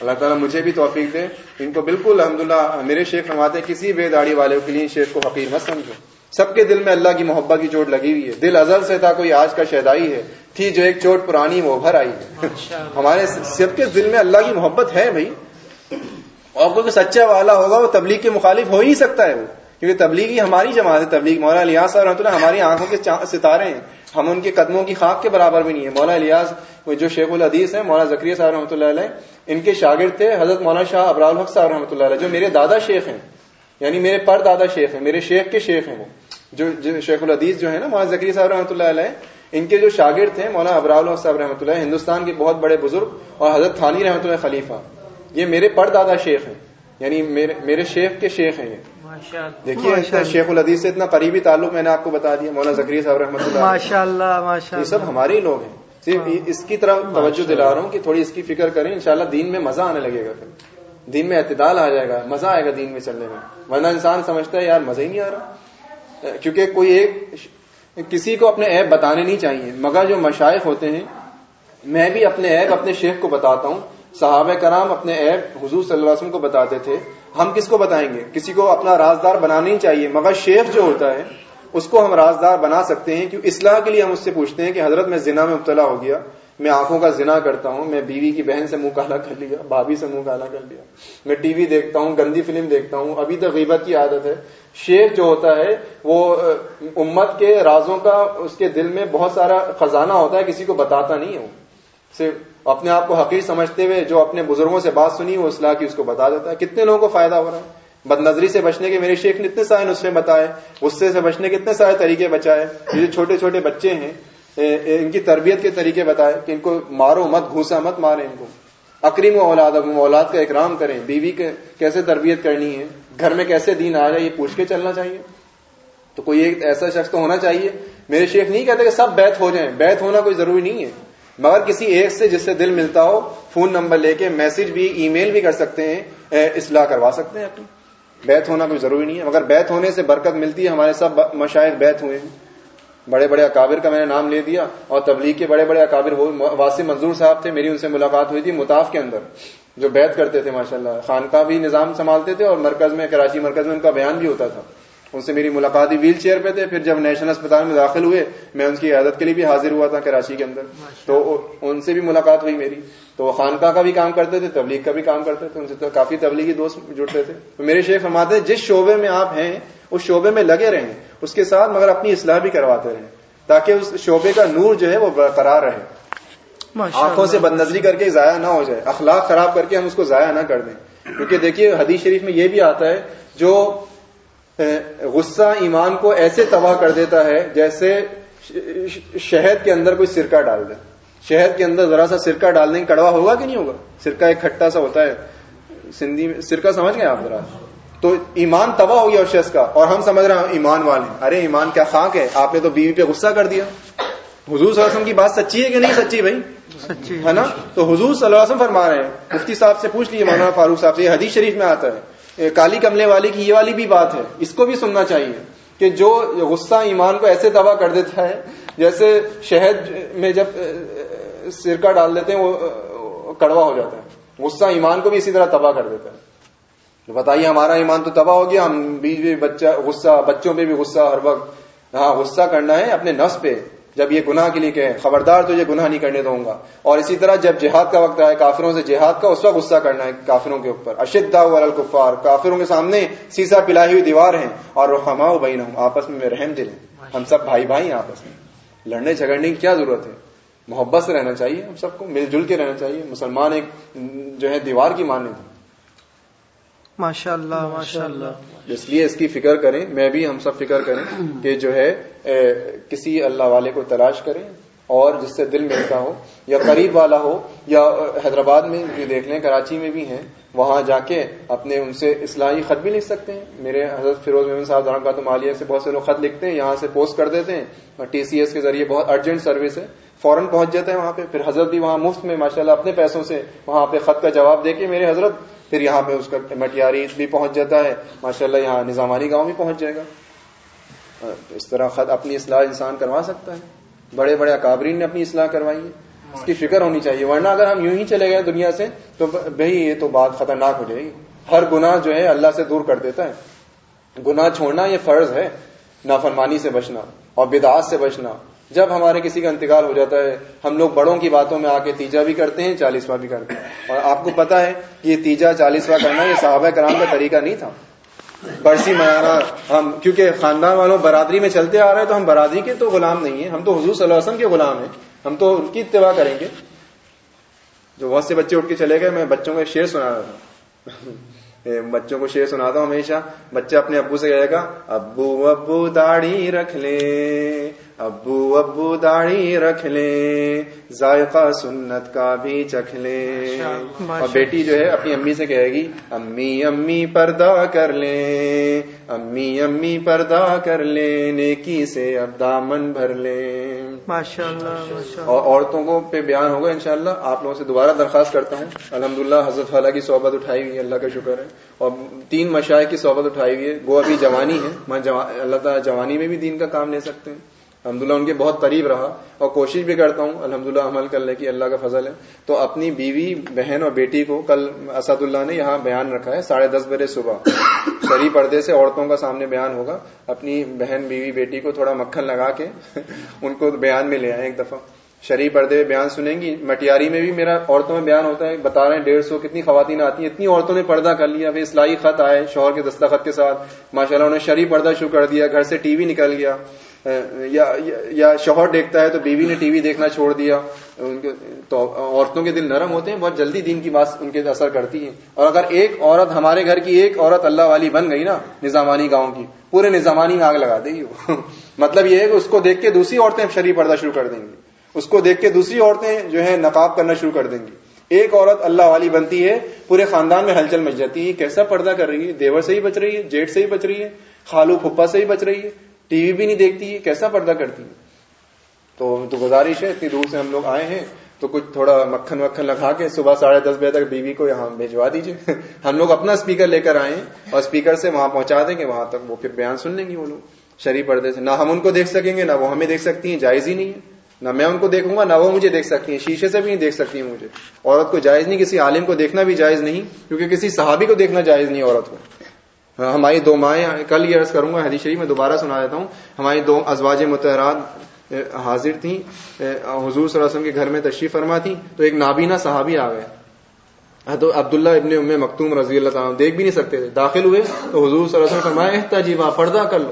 اللہ تعالیٰ مجھے بھی توفیق دے۔ ان کو بالکل الحمدللہ، میرے شیخ فرماتے ہیں، کسی بے داڑھی والے کے لیے شیخ کو حقیر مت سمجھو۔ سب کے دل میں اللہ کی محبت کی چوٹ لگی ہوئی ہے۔ دل ازل سے تھا کوئی آج کا شہدائی ہے۔ تھی جو ایک چوٹ پرانی وہ ابھر آئی ہے۔ ہمارے سب کے دل میں اللہ کی محبت ہے بھائی۔ اور کوئی سچا والا ہوگا وہ تبلیغ کے مخالف ہو ہی سکتا ہے وہ۔ کیونکہ تبلیغی ہماری جماعت ہے۔ تبلیغ مولا الیاس رحمۃ اللہ ہماری آنکھوں کے ستارے ہیں۔ ہم ان کے قدموں کی خاک کے برابر بھی نہیں ہے مولا الیاس جو شیخ الحدیث ہے مولانا زکری صاحب رحمۃ اللہ علیہ ان کے شاگرد تھے۔ حضرت مولانا شاہ ابرال الحق صاحب رحمۃ اللہ علیہ جو میرے دادا شیخ ہیں۔ یعنی میرے پر دادا شیخ ہیں میرے شیخ کے شیخ ہیں وہ۔ جو شیخ الحدیث جو ہے نا مولانا زکری صاحب رحمۃ اللہ علیہ ان کے جو شاگرد تھے مولانا ابرال الحق صاحب رحمۃ اللہ ہندوستان کے بہت بڑے بزرگ اور حضرت تھانی رحمۃ اللہ خلیفہ۔ یہ میرے پر دادا شیخ ہیں یعنی میرے شیخ کے شیخ ہیں یہ۔ دیکھیے شیخ الحدیث سے اتنا قریبی تعلق میں نے آپ کو بتا دیا مولانا زکری صاحب رحمۃ اللہ ماشاء اللہ یہ سب ہمارے ہی لوگ ہیں۔ صرف اس کی طرف توجہ دلا رہا ہوں کہ تھوڑی اس کی فکر کریں انشاءاللہ دین میں مزہ آنے لگے گا پھر۔ دین میں اعتدال آ جائے گا مزہ آئے گا دین میں چلنے میں۔ ورنہ انسان سمجھتا ہے یار مزہ ہی نہیں آ رہا۔ کیونکہ کوئی ایک کسی کو اپنے ایپ بتانے نہیں چاہیے، مگر جو مشائق ہوتے ہیں، میں بھی اپنے ایپ اپنے شیخ کو بتاتا ہوں۔ صحابہ کرام اپنے ایپ حضور صلی اللہ علیہ وسلم کو بتاتے تھے۔ ہم کس کو بتائیں گے؟ کسی کو اپنا رازدار بنانا ہی چاہیے، مگر شیخ جو ہوتا ہے، اس کو ہم رازدار بنا سکتے ہیں۔ کیوں؟ اصلاح کے لیے ہم اس سے پوچھتے ہیں کہ حضرت میں زنا میں مبتلا ہو گیا۔ میں آنکھوں کا زنا کرتا ہوں، میں بیوی کی بہن سے منہ کالا کر لیا، بھابھی سے منہ کالا کر لیا۔ میں ٹی وی دیکھتا ہوں، گندی فلم دیکھتا ہوں۔ ابھی تک غیبت کی عادت ہے۔ شیخ جو ہوتا ہے، وہ، امت کے رازوں کا، اس کے دل میں بہت سارا خزانہ ہوتا ہے، کسی کو بتاتا نہیں ہے وہ صرف اپنے آپ کو حقیق سمجھتے ہوئے جو اپنے بزرگوں سے بات سنی، وہ اصلاح کی اس کو بتا دیتا ہے۔ کتنے لوگوں کو فائدہ ہو رہا ہے؟ بد نظری سے بچنے کے میرے شیخ نے اتنے سارے نسخے بتائے، غصے سے بچنے کے اتنے سارے طریقے بچائے۔ یہ جو چھوٹے چھوٹے بچے ہیں ان کی تربیت کے طریقے بتائے کہ ان کو مارو مت، گھوسا مت مارے ان کو۔ اکریم و اولاد اولاد کا اکرام کریں۔ بیوی کے کیسے تربیت کرنی ہے؟ گھر میں کیسے دین آ جائے یہ پوچھ کے چلنا چاہیے۔ تو کوئی ایک ایسا شخص تو ہونا چاہیے۔ میرے شیخ نہیں کہتے کہ سب بیت ہو جائیں۔ بیت ہونا کوئی ضروری نہیں ہے۔ مگر کسی ایک سے جس سے دل ملتا ہو، فون نمبر لے کے میسج بھی، ای میل بھی کر سکتے ہیں۔ اصلاح کروا سکتے ہیں اپنی۔ بیت ہونا کوئی ضروری نہیں ہے۔ مگر بیت ہونے سے برکت ملتی ہے۔ ہمارے سب مشاہد بیت ہوئے ہیں۔ بڑے بڑے اکابر کا میں نے نام لے دیا اور تبلیغ کے بڑے بڑے اکابر وہ واسم منظور صاحب تھے، میری ان سے ملاقات ہوئی تھی متاف کے اندر، جو بیت کرتے تھے، ماشاءاللہ خان کا بھی نظام سنبھالتے تھے اور مرکز میں، کراچی مرکز میں ان کا بیان بھی ہوتا تھا۔ ان سے میری ملاقات ہی ویل چیئر پہ تھے پھر جب نیشنل اسپتال میں داخل ہوئے میں ان کی عادت کے لیے بھی حاضر ہوا تھا کراچی کے اندر۔ تو ان سے بھی ملاقات ہوئی میری۔ تو وہ خانقاہ کا بھی کام کرتے تھے تبلیغ کا بھی کام کرتے تھے ان سے تو کافی تبلیغی دوست جڑتے تھے۔ تو میرے شیخ فرماتے جس شعبے میں آپ ہیں اس شعبے میں لگے رہیں اس کے ساتھ مگر اپنی اصلاح بھی کرواتے رہیں تاکہ اس شعبے کا نور جو ہے وہ برقرار رہے۔ آنکھوں سے بد نظری کر کے ضائع نہ ہو جائے اخلاق خراب کر کے ہم اس کو ضائع نہ کر دیں۔ کیونکہ دیکھیے حدیث شریف میں یہ بھی آتا ہے جو غصہ ایمان کو ایسے تباہ کر دیتا ہے جیسے شہد کے اندر کوئی سرکہ ڈال دے۔ شہد کے اندر ذرا سا سرکہ ڈال دیں کڑوا ہوگا کہ نہیں ہوگا؟ سرکہ ایک کھٹا سا ہوتا ہے۔ سندھی میں سرکہ سمجھ گئے آپ ذرا؟ تو ایمان تباہ ہو گیا اس شخص کا اور ہم سمجھ رہے ہیں ایمان والے ارے ایمان کیا خاک ہے؟ آپ نے تو بیوی پہ غصہ کر دیا۔ حضور صلی اللہ علیہ وسلم کی بات سچی ہے کہ نہیں سچی بھائی؟ ہے۔ نا؟ تو حضور صلی اللہ علیہ وسلم فرما رہے ہیں۔ مفتی صاحب سے پوچھ لیجیے مولانا فاروق صاحب سے یہ حدیث شریف میں آتا ہے۔ کالی کملے والی کی یہ والی بھی بات ہے۔ اس کو بھی سننا چاہیے کہ جو غصہ ایمان کو ایسے تباہ کر دیتا ہے، جیسے شہد میں جب سرکہ ڈال دیتے ہیں، وہ کڑوا ہو جاتا ہے۔ غصہ ایمان کو بھی اسی طرح تباہ کر دیتا ہے۔ بتائیے، ہمارا ایمان تو تباہ ہو گیا، ہم بیچ بھی بچہ، غصہ، بچوں پہ بھی غصہ ہر وقت ہاں غصہ کرنا ہے اپنے نفس پہ۔ جب یہ گناہ کے لیے کہ خبردار تو یہ گناہ نہیں کرنے دوں گا۔ اور اسی طرح جب جہاد کا وقت آئے، کافروں سے جہاد کا اس وقت غصہ کرنا ہے کافروں کے اوپر۔ اشد الکفار کافروں کے سامنے سیسا پلائی ہوئی دیوار ہیں۔ اور رحما بہن ہوں آپس میں رحم دل ہیں۔ ہم سب بھائی بھائی ہیں آپس میں۔ لڑنے جھگڑنے کی کیا ضرورت ہے؟ محبت سے رہنا چاہیے، ہم سب کو مل جل کے رہنا چاہیے۔ مسلمان ایک جو ہے، دیوار کی ماننے تھے۔ ماشاء اللہ ماشاء اللہ اس لیے اس کی فکر کریں میں بھی ہم سب فکر کریں کہ جو ہے کسی اللہ والے کو تلاش کریں اور جس سے دل ملتا ہو یا قریب والا ہو یا حیدرآباد میں جو دیکھ لیں کراچی میں بھی ہیں وہاں جا کے اپنے ان سے اصلاحی خط بھی لکھ سکتے ہیں۔ میرے حضرت فیروز محمد صاحب دارم کا مالیہ سے بہت سے لوگ خط لکھتے ہیں یہاں سے پوسٹ کر دیتے ہیں اور ٹی سی ایس کے ذریعے بہت ارجنٹ سروس ہے۔ فوراً پہنچ جاتے ہیں وہاں پہ، پھر حضرت بھی وہاں مفت میں ماشاء اللہ اپنے پیسوں سے وہاں پہ خط کا جواب دے کے میرے حضرت پھر یہاں پہ اس کا مٹیاری بھی پہنچ جاتا ہے۔ ماشاء اللہ یہاں نظامانی گاؤں بھی پہنچ جائے گا۔ اس طرح خط اپنی اصلاح انسان کروا سکتا ہے۔ بڑے بڑے اکابرین نے اپنی اصلاح کروائی ہے۔ اس کی فکر ہونی چاہیے۔ ورنہ اگر ہم یوں ہی چلے گئے دنیا سے، تو بھائی یہ تو بات خطرناک ہو جائے گی۔ ہر گناہ جو ہے، اللہ سے دور کر دیتا ہے۔ گناہ چھوڑنا یہ فرض ہے، نافرمانی سے بچنا اور بدعات سے بچنا۔ جب ہمارے کسی کا انتقال ہو جاتا ہے، ہم لوگ بڑوں کی باتوں میں آ کے تیجا بھی کرتے ہیں، چالیسواں بھی کرتے ہیں۔ اور آپ کو پتا ہے کہ یہ تیجا، چالیسواں کرنا یہ صحابہ کرام کا طریقہ نہیں تھا۔ برسی منانا ہم، کیونکہ خاندان والوں برادری میں چلتے آ رہے ہیں تو ہم برادری کے تو غلام نہیں ہیں۔ ہم تو حضور صلی اللہ علیہ وسلم کے غلام ہیں۔ ہم تو ان کی اتباع کریں گے۔ جو بہت سے بچے اٹھ کے چلے گئے، میں بچوں کا شعر سنا رہا تھا۔ بچوں کو شعر سناتا ہوں ہمیشہ۔ بچہ اپنے ابو سے کہے گا، ابو ابو داڑھی رکھ لے ابو ابو داڑھی رکھ لیں ذائقہ سنت کا بھی چکھ لیں۔ اور بیٹی جو ہے اپنی امی سے کہے گی امی امی پردہ کر لیں امی امی پردہ کر لیں نیکی سے اب دامن بھر لیں۔ ماشاء اللہ اور عورتوں کو پہ بیان ہوگا انشاءاللہ آپ لوگوں سے دوبارہ درخواست کرتا ہوں۔ الحمدللہ حضرت والا کی صحبت اٹھائی ہوئی ہے اللہ کا شکر ہے۔ اور تین مشاہد کی صحبت اٹھائی ہوئی ہے وہ ابھی جوانی ہے اللہ تعالیٰ جوانی میں بھی دین کا کام لے سکتے ہیں۔ الحمدللہ ان کے بہت قریب رہا اور کوشش بھی کرتا ہوں، الحمدللہ عمل کرنے کی اللہ کا فضل ہے۔ تو اپنی بیوی، بہن اور بیٹی کو کل اسد اللہ نے یہاں بیان رکھا ہے، ساڑھے دس بجے صبح۔ شری پردے سے عورتوں کا سامنے بیان ہوگا۔ اپنی بہن، بیوی، بیٹی کو تھوڑا مکھن لگا کے ان کو بیان میں لے آئے ایک دفعہ۔ شری پردے میں بیان سنیں گی۔ مٹیاری میں بھی میرا عورتوں میں بیان ہوتا ہے، بتا رہے ہیں ڈیڑھ سو کتنی خواتین آتی ہیں۔ اتنی عورتوں نے پردہ کر لیا پھر اسلائی خط آئے شوہر کے دستخط کے ساتھ۔ ماشاء اللہ انہوں نے شری پردہ شروع کر دیا، گھر سے ٹی وی نکل گیا۔ یا یا شوہر دیکھتا ہے تو بیوی نے ٹی وی دیکھنا چھوڑ دیا، ان کے تو عورتوں کے دل نرم ہوتے ہیں، بہت جلدی دین کی بات ان کے اثر کرتی ہے اور اگر ایک عورت ہمارے گھر کی ایک عورت اللہ والی بن گئی نا، نظامانی گاؤں کی، پورے نظامانی میں آگ لگا دے گی وہ۔ مطلب یہ ہے کہ اس کو دیکھ کے دوسری عورتیں شریف پردہ شروع کر دیں گی۔ اس کو دیکھ کے دوسری عورتیں جو ہے نقاب کرنا شروع کر دیں گی۔ ایک عورت اللہ والی بنتی ہے، پورے خاندان میں ہلچل مچ جاتی ہے، کیسا پردہ کر رہی ہے؟ دیور سے ہی بچ رہی ہے، جیٹ سے ہی بچ رہی ہے، خالو پھپا سے ہی بچ رہی ہے۔ ٹی وی بھی نہیں دیکھتی ہے کیسا پردہ کرتی؟ ہے تو تو گزارش ہے، اتنی دور سے ہم لوگ آئے ہیں، تو کچھ تھوڑا مکھن وکھن لگا کے صبح ساڑھے دس بجے تک بیوی کو یہاں بھیجوا دیجیے ہم لوگ اپنا اسپیکر لے کر آئے ہیں اور اسپیکر سے وہاں پہنچا دیں گے، وہاں تک وہ پھر بیان سن لیں گی وہ لوگ۔ شریف پردے سے، نہ ہم ان کو دیکھ سکیں گے، نہ وہ ہمیں دیکھ سکتی ہیں، جائز ہی نہیں ہے۔ نہ میں ان کو دیکھوں گا، نہ وہ مجھے دیکھ سکتی ہیں، شیشے سے بھی نہیں دیکھ سکتی ہیں مجھے۔ عورت کو جائز نہیں، کسی عالم کو دیکھنا بھی جائز نہیں، کیونکہ کسی صحابی کو دیکھنا جائز نہیں عورت کو۔ ہماری دو مائیں، کل یہ عرض کروں گا حدیث شریف میں دوبارہ سنا دیتا ہوں۔ ہماری دو ازواج متحرات حاضر تھیں۔ حضور صلی اللہ علیہ وسلم کے گھر میں تشریف فرما تھی تو ایک نابینا صحابی آ گئے۔ تو عبداللہ ابن ام مختوم رضی اللہ تعالیٰ دیکھ بھی نہیں سکتے تھے۔ داخل ہوئے تو حضور صلی اللہ علیہ وسلم فرمایا، احتجیبا پردہ کر لو۔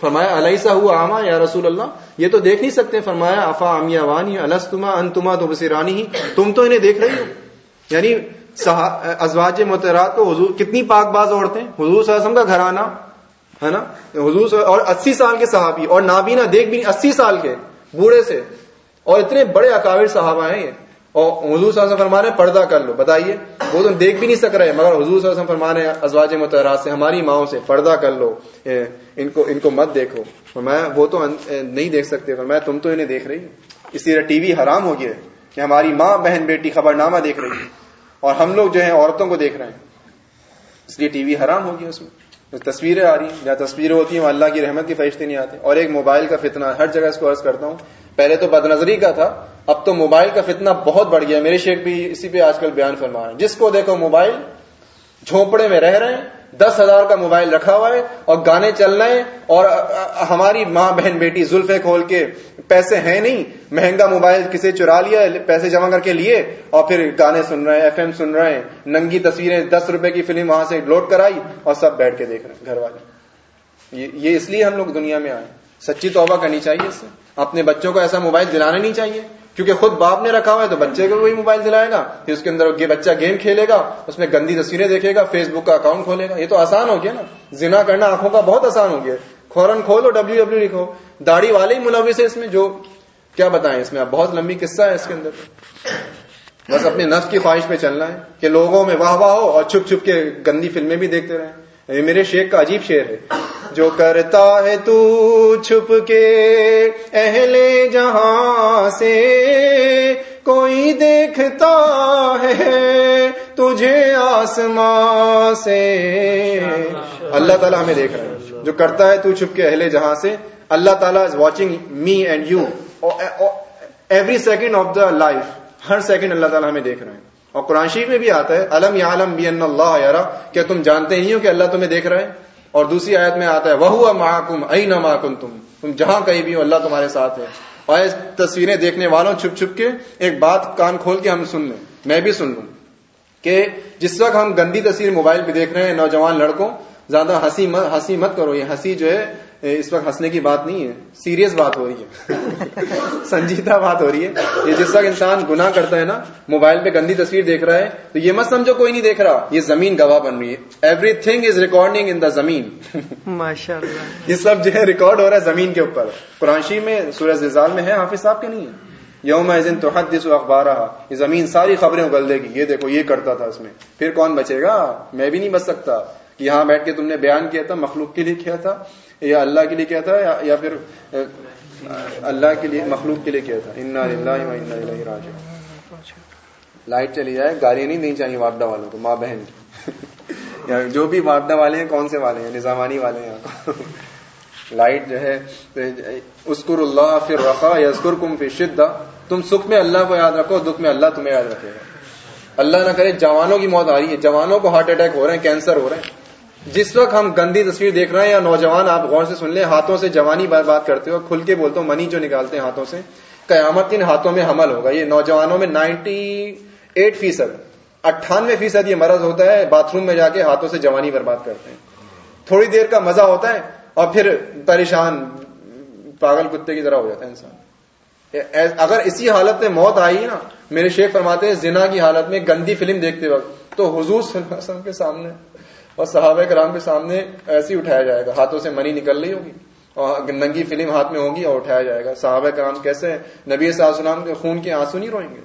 فرمایا علیہ سا ہوا آما یا رسول اللہ؟ یہ تو دیکھ نہیں سکتے۔ فرمایا، افا امیا وانی السطما انتما تو بسیرانی ہی؟ تم تو انہیں دیکھ رہی ہو۔ یعنی ازواج مترات کو حضور کتنی پاک باز عورتیں؟ حضور صلی اللہ علیہ وسلم کا گھرانہ، ہے نا؟ حضور اور اسی سال کے صحابی، اور نابینا دیکھ بھی نہیں، اسی سال کے، بوڑھے سے، اور اتنے بڑے اکابر صحابہ ہیں یہ۔ اور حضور صلی اللہ علیہ وسلم فرما رہے ہیں، پردہ کر لو، بتائیے، وہ تو دیکھ بھی نہیں سک رہے، مگر حضور صلی اللہ علیہ وسلم فرما رہے ہیں، ازواج متحرات سے، ہماری ماؤں سے، پردہ کر لو ان کو ان کو مت دیکھو۔ فرمایا، وہ تو نہیں دیکھ سکتے، فرمایا، تم تو انہیں دیکھ رہی ہو۔ اس لیے ٹی وی حرام ہو گیا ہے کہ ہماری ماں، بہن، بیٹی خبر نامہ دیکھ رہی ہے۔ اور ہم لوگ جو ہیں عورتوں کو دیکھ رہے ہیں۔ اس لیے ٹی وی حرام ہو گیا اس میں۔ جو تصویریں آ رہی ہیں یا تصویریں ہوتی ہیں، وہاں اللہ کی رحمت کی فرشتے نہیں آتے۔ اور ایک موبائل کا فتنہ، ہر جگہ اس کو عرض کرتا ہوں۔ پہلے تو بد نظری کا تھا، اب تو موبائل کا فتنہ بہت بڑھ گیا میرے شیخ بھی اسی پہ آج کل بیان فرما رہے ہیں۔ جس کو دیکھو موبائل، جھونپڑے میں رہ رہے ہیں دس ہزار کا موبائل رکھا ہوا ہے اور گانے چل رہے ہیں اور ہماری ماں بہن بیٹی زلفے کھول کے پیسے ہیں نہیں، مہنگا موبائل کسی چرا لیا پیسے جمع کر کے لیے اور پھر گانے سن رہے ہیں، ایف ایم سن رہے ہیں، ننگی تصویریں، دس روپے کی فلم وہاں سے لوڈ کرائی اور سب بیٹھ کے دیکھ رہے ہیں، گھر والے۔ یہ اس لیے ہم لوگ دنیا میں آئے سچی توبہ کرنی چاہیے اس سے۔ اپنے بچوں کو ایسا موبائل دلانا نہیں چاہیے۔ کیونکہ خود باپ نے رکھا ہوا ہے تو بچے کو وہی موبائل دلائے گا، پھر اس کے اندر بچہ گیم کھیلے گا، اس میں گندی تصویریں دیکھے گا فیس بک کا اکاؤنٹ کھولے گا۔ یہ تو آسان ہو گیا نا۔ زنا کرنا آنکھوں کا بہت آسان ہو گیا۔ فوراً کھولو ڈبلو ڈبلو لکھو داڑھی والے ہی ملوث ہے اس میں جو کیا بتائیں اس میں؟ اب بہت لمبی قصہ ہے اس کے اندر۔ بس اپنے نفس کی خواہش پہ چلنا ہے کہ لوگوں میں واہ واہ ہو اور چھپ چھپ کے گندی فلمیں بھی دیکھتے رہیں۔ میرے شیخ کا عجیب شعر ہے۔ جو کرتا ہے تو چھپ کے اہل جہاں سے کوئی دیکھتا ہے تجھے آسمان سے۔ اللہ تعالیٰ ہمیں دیکھ رہا ہے۔ جو کرتا ہے تو چھپ کے اہل جہاں سے۔ اللہ تعالیٰ is watching me and you every second of the life Hare second اللہ تعالیٰ ہمیں دیکھ رہے ہیں اور قرآن شریف میں بھی آتا ہے علم یا علم بی اللہ یارا کیا تم جانتے نہیں ہو کہ اللہ تمہیں دیکھ رہا ہے؟ اور دوسری آیت میں آتا ہے وہ محکم ائی نہ محکم تم تم جہاں کہیں بھی ہو، اللہ تمہارے ساتھ ہے۔ اور اس تصویریں دیکھنے والوں، چھپ چھپ کے ایک بات کان کھول کے ہم سن لیں۔ میں بھی سن لوں کہ جس وقت ہم گندی تصویر موبائل پہ دیکھ رہے ہیں، نوجوان لڑکوں زیادہ ہنسی مت ہنسی مت کرو یہ ہنسی جو ہے اس وقت ہنسنے کی بات نہیں ہے۔ سیریس بات ہو رہی ہے۔ سنجیدہ بات ہو رہی ہے۔ یہ جس وقت انسان گناہ کرتا ہے نا موبائل پہ گندی تصویر دیکھ رہا ہے تو یہ مت سمجھو کوئی نہیں دیکھ رہا۔ یہ زمین گواہ بن رہی ہے۔ Everything is recording in the زمین۔ ماشاء اللہ یہ سب جو ہے ریکارڈ ہو رہا ہے زمین کے اوپر۔ قرآن شریف میں سورج زلزال میں ہے حافظ صاحب کے نہیں ہے۔ یوم تو حدث اخبار یہ زمین ساری خبریں اگل دے گی۔ یہ دیکھو یہ کرتا تھا اس میں۔ پھر کون بچے گا؟ میں بھی نہیں بچ سکتا۔ کہ یہاں بیٹھ کے تم نے بیان کیا تھا، مخلوق کے لیے کیا تھا، یا اللہ کے لیے کیا تھا، یا پھر اللہ کے لیے، مخلوق کے لیے کیا تھا۔ انا لائٹ چلی جائے گالیاں نہیں دینی چاہیے واپڈا والوں کو، ماں بہن۔ کی یا جو بھی واپڈا والے ہیں، کون سے والے ہیں؟ نظامانی والے ہیں۔ لائٹ جو ہے اسکر اللہ پھر رقا یا اسکر کم پھر شدہ تم سکھ میں اللہ کو یاد رکھو، دکھ میں اللہ تمہیں یاد رکھے گا۔ اللہ نہ کرے، جوانوں کی موت آ رہی ہے۔ جوانوں کو ہارٹ اٹیک ہو رہے ہیں، کینسر ہو رہے ہیں۔ جس وقت ہم گندی تصویر دیکھ رہے ہیں یا نوجوان آپ غور سے سن لیں، ہاتھوں سے جوانی بات کرتے ہو، کھل کے بولتے ہو، منی جو نکالتے ہیں ہاتھوں سے، قیامت کن ہاتھوں میں حمل ہوگا۔ یہ نوجوانوں میں نائنٹی ایٹ فیصد، اٹھانوے فیصد یہ مرض ہوتا ہے باتھ روم میں جا کے ہاتھوں سے جوانی برباد کرتے ہیں۔ تھوڑی دیر کا مزہ ہوتا ہے اور پھر پریشان، پاگل کتے کی طرح ہو جاتا ہے انسان۔ اگر اسی حالت میں موت آئی نا، میرے شیخ فرماتے ہیں، زنا کی حالت میں گندی فلم دیکھتے وقت تو حضور صلی اللہ علیہ وسلم کے سامنے اور صحابہ کرام کے سامنے ایسے ہی اٹھایا جائے گا۔ ہاتھوں سے منی نکل رہی ہوگی اور ننگی فلم ہاتھ میں ہوگی اور اٹھایا جائے گا۔ صحابہ کرام کیسے نبی صلی اللہ علیہ وسلم کے خون کے آنسو نہیں روئیں گے؟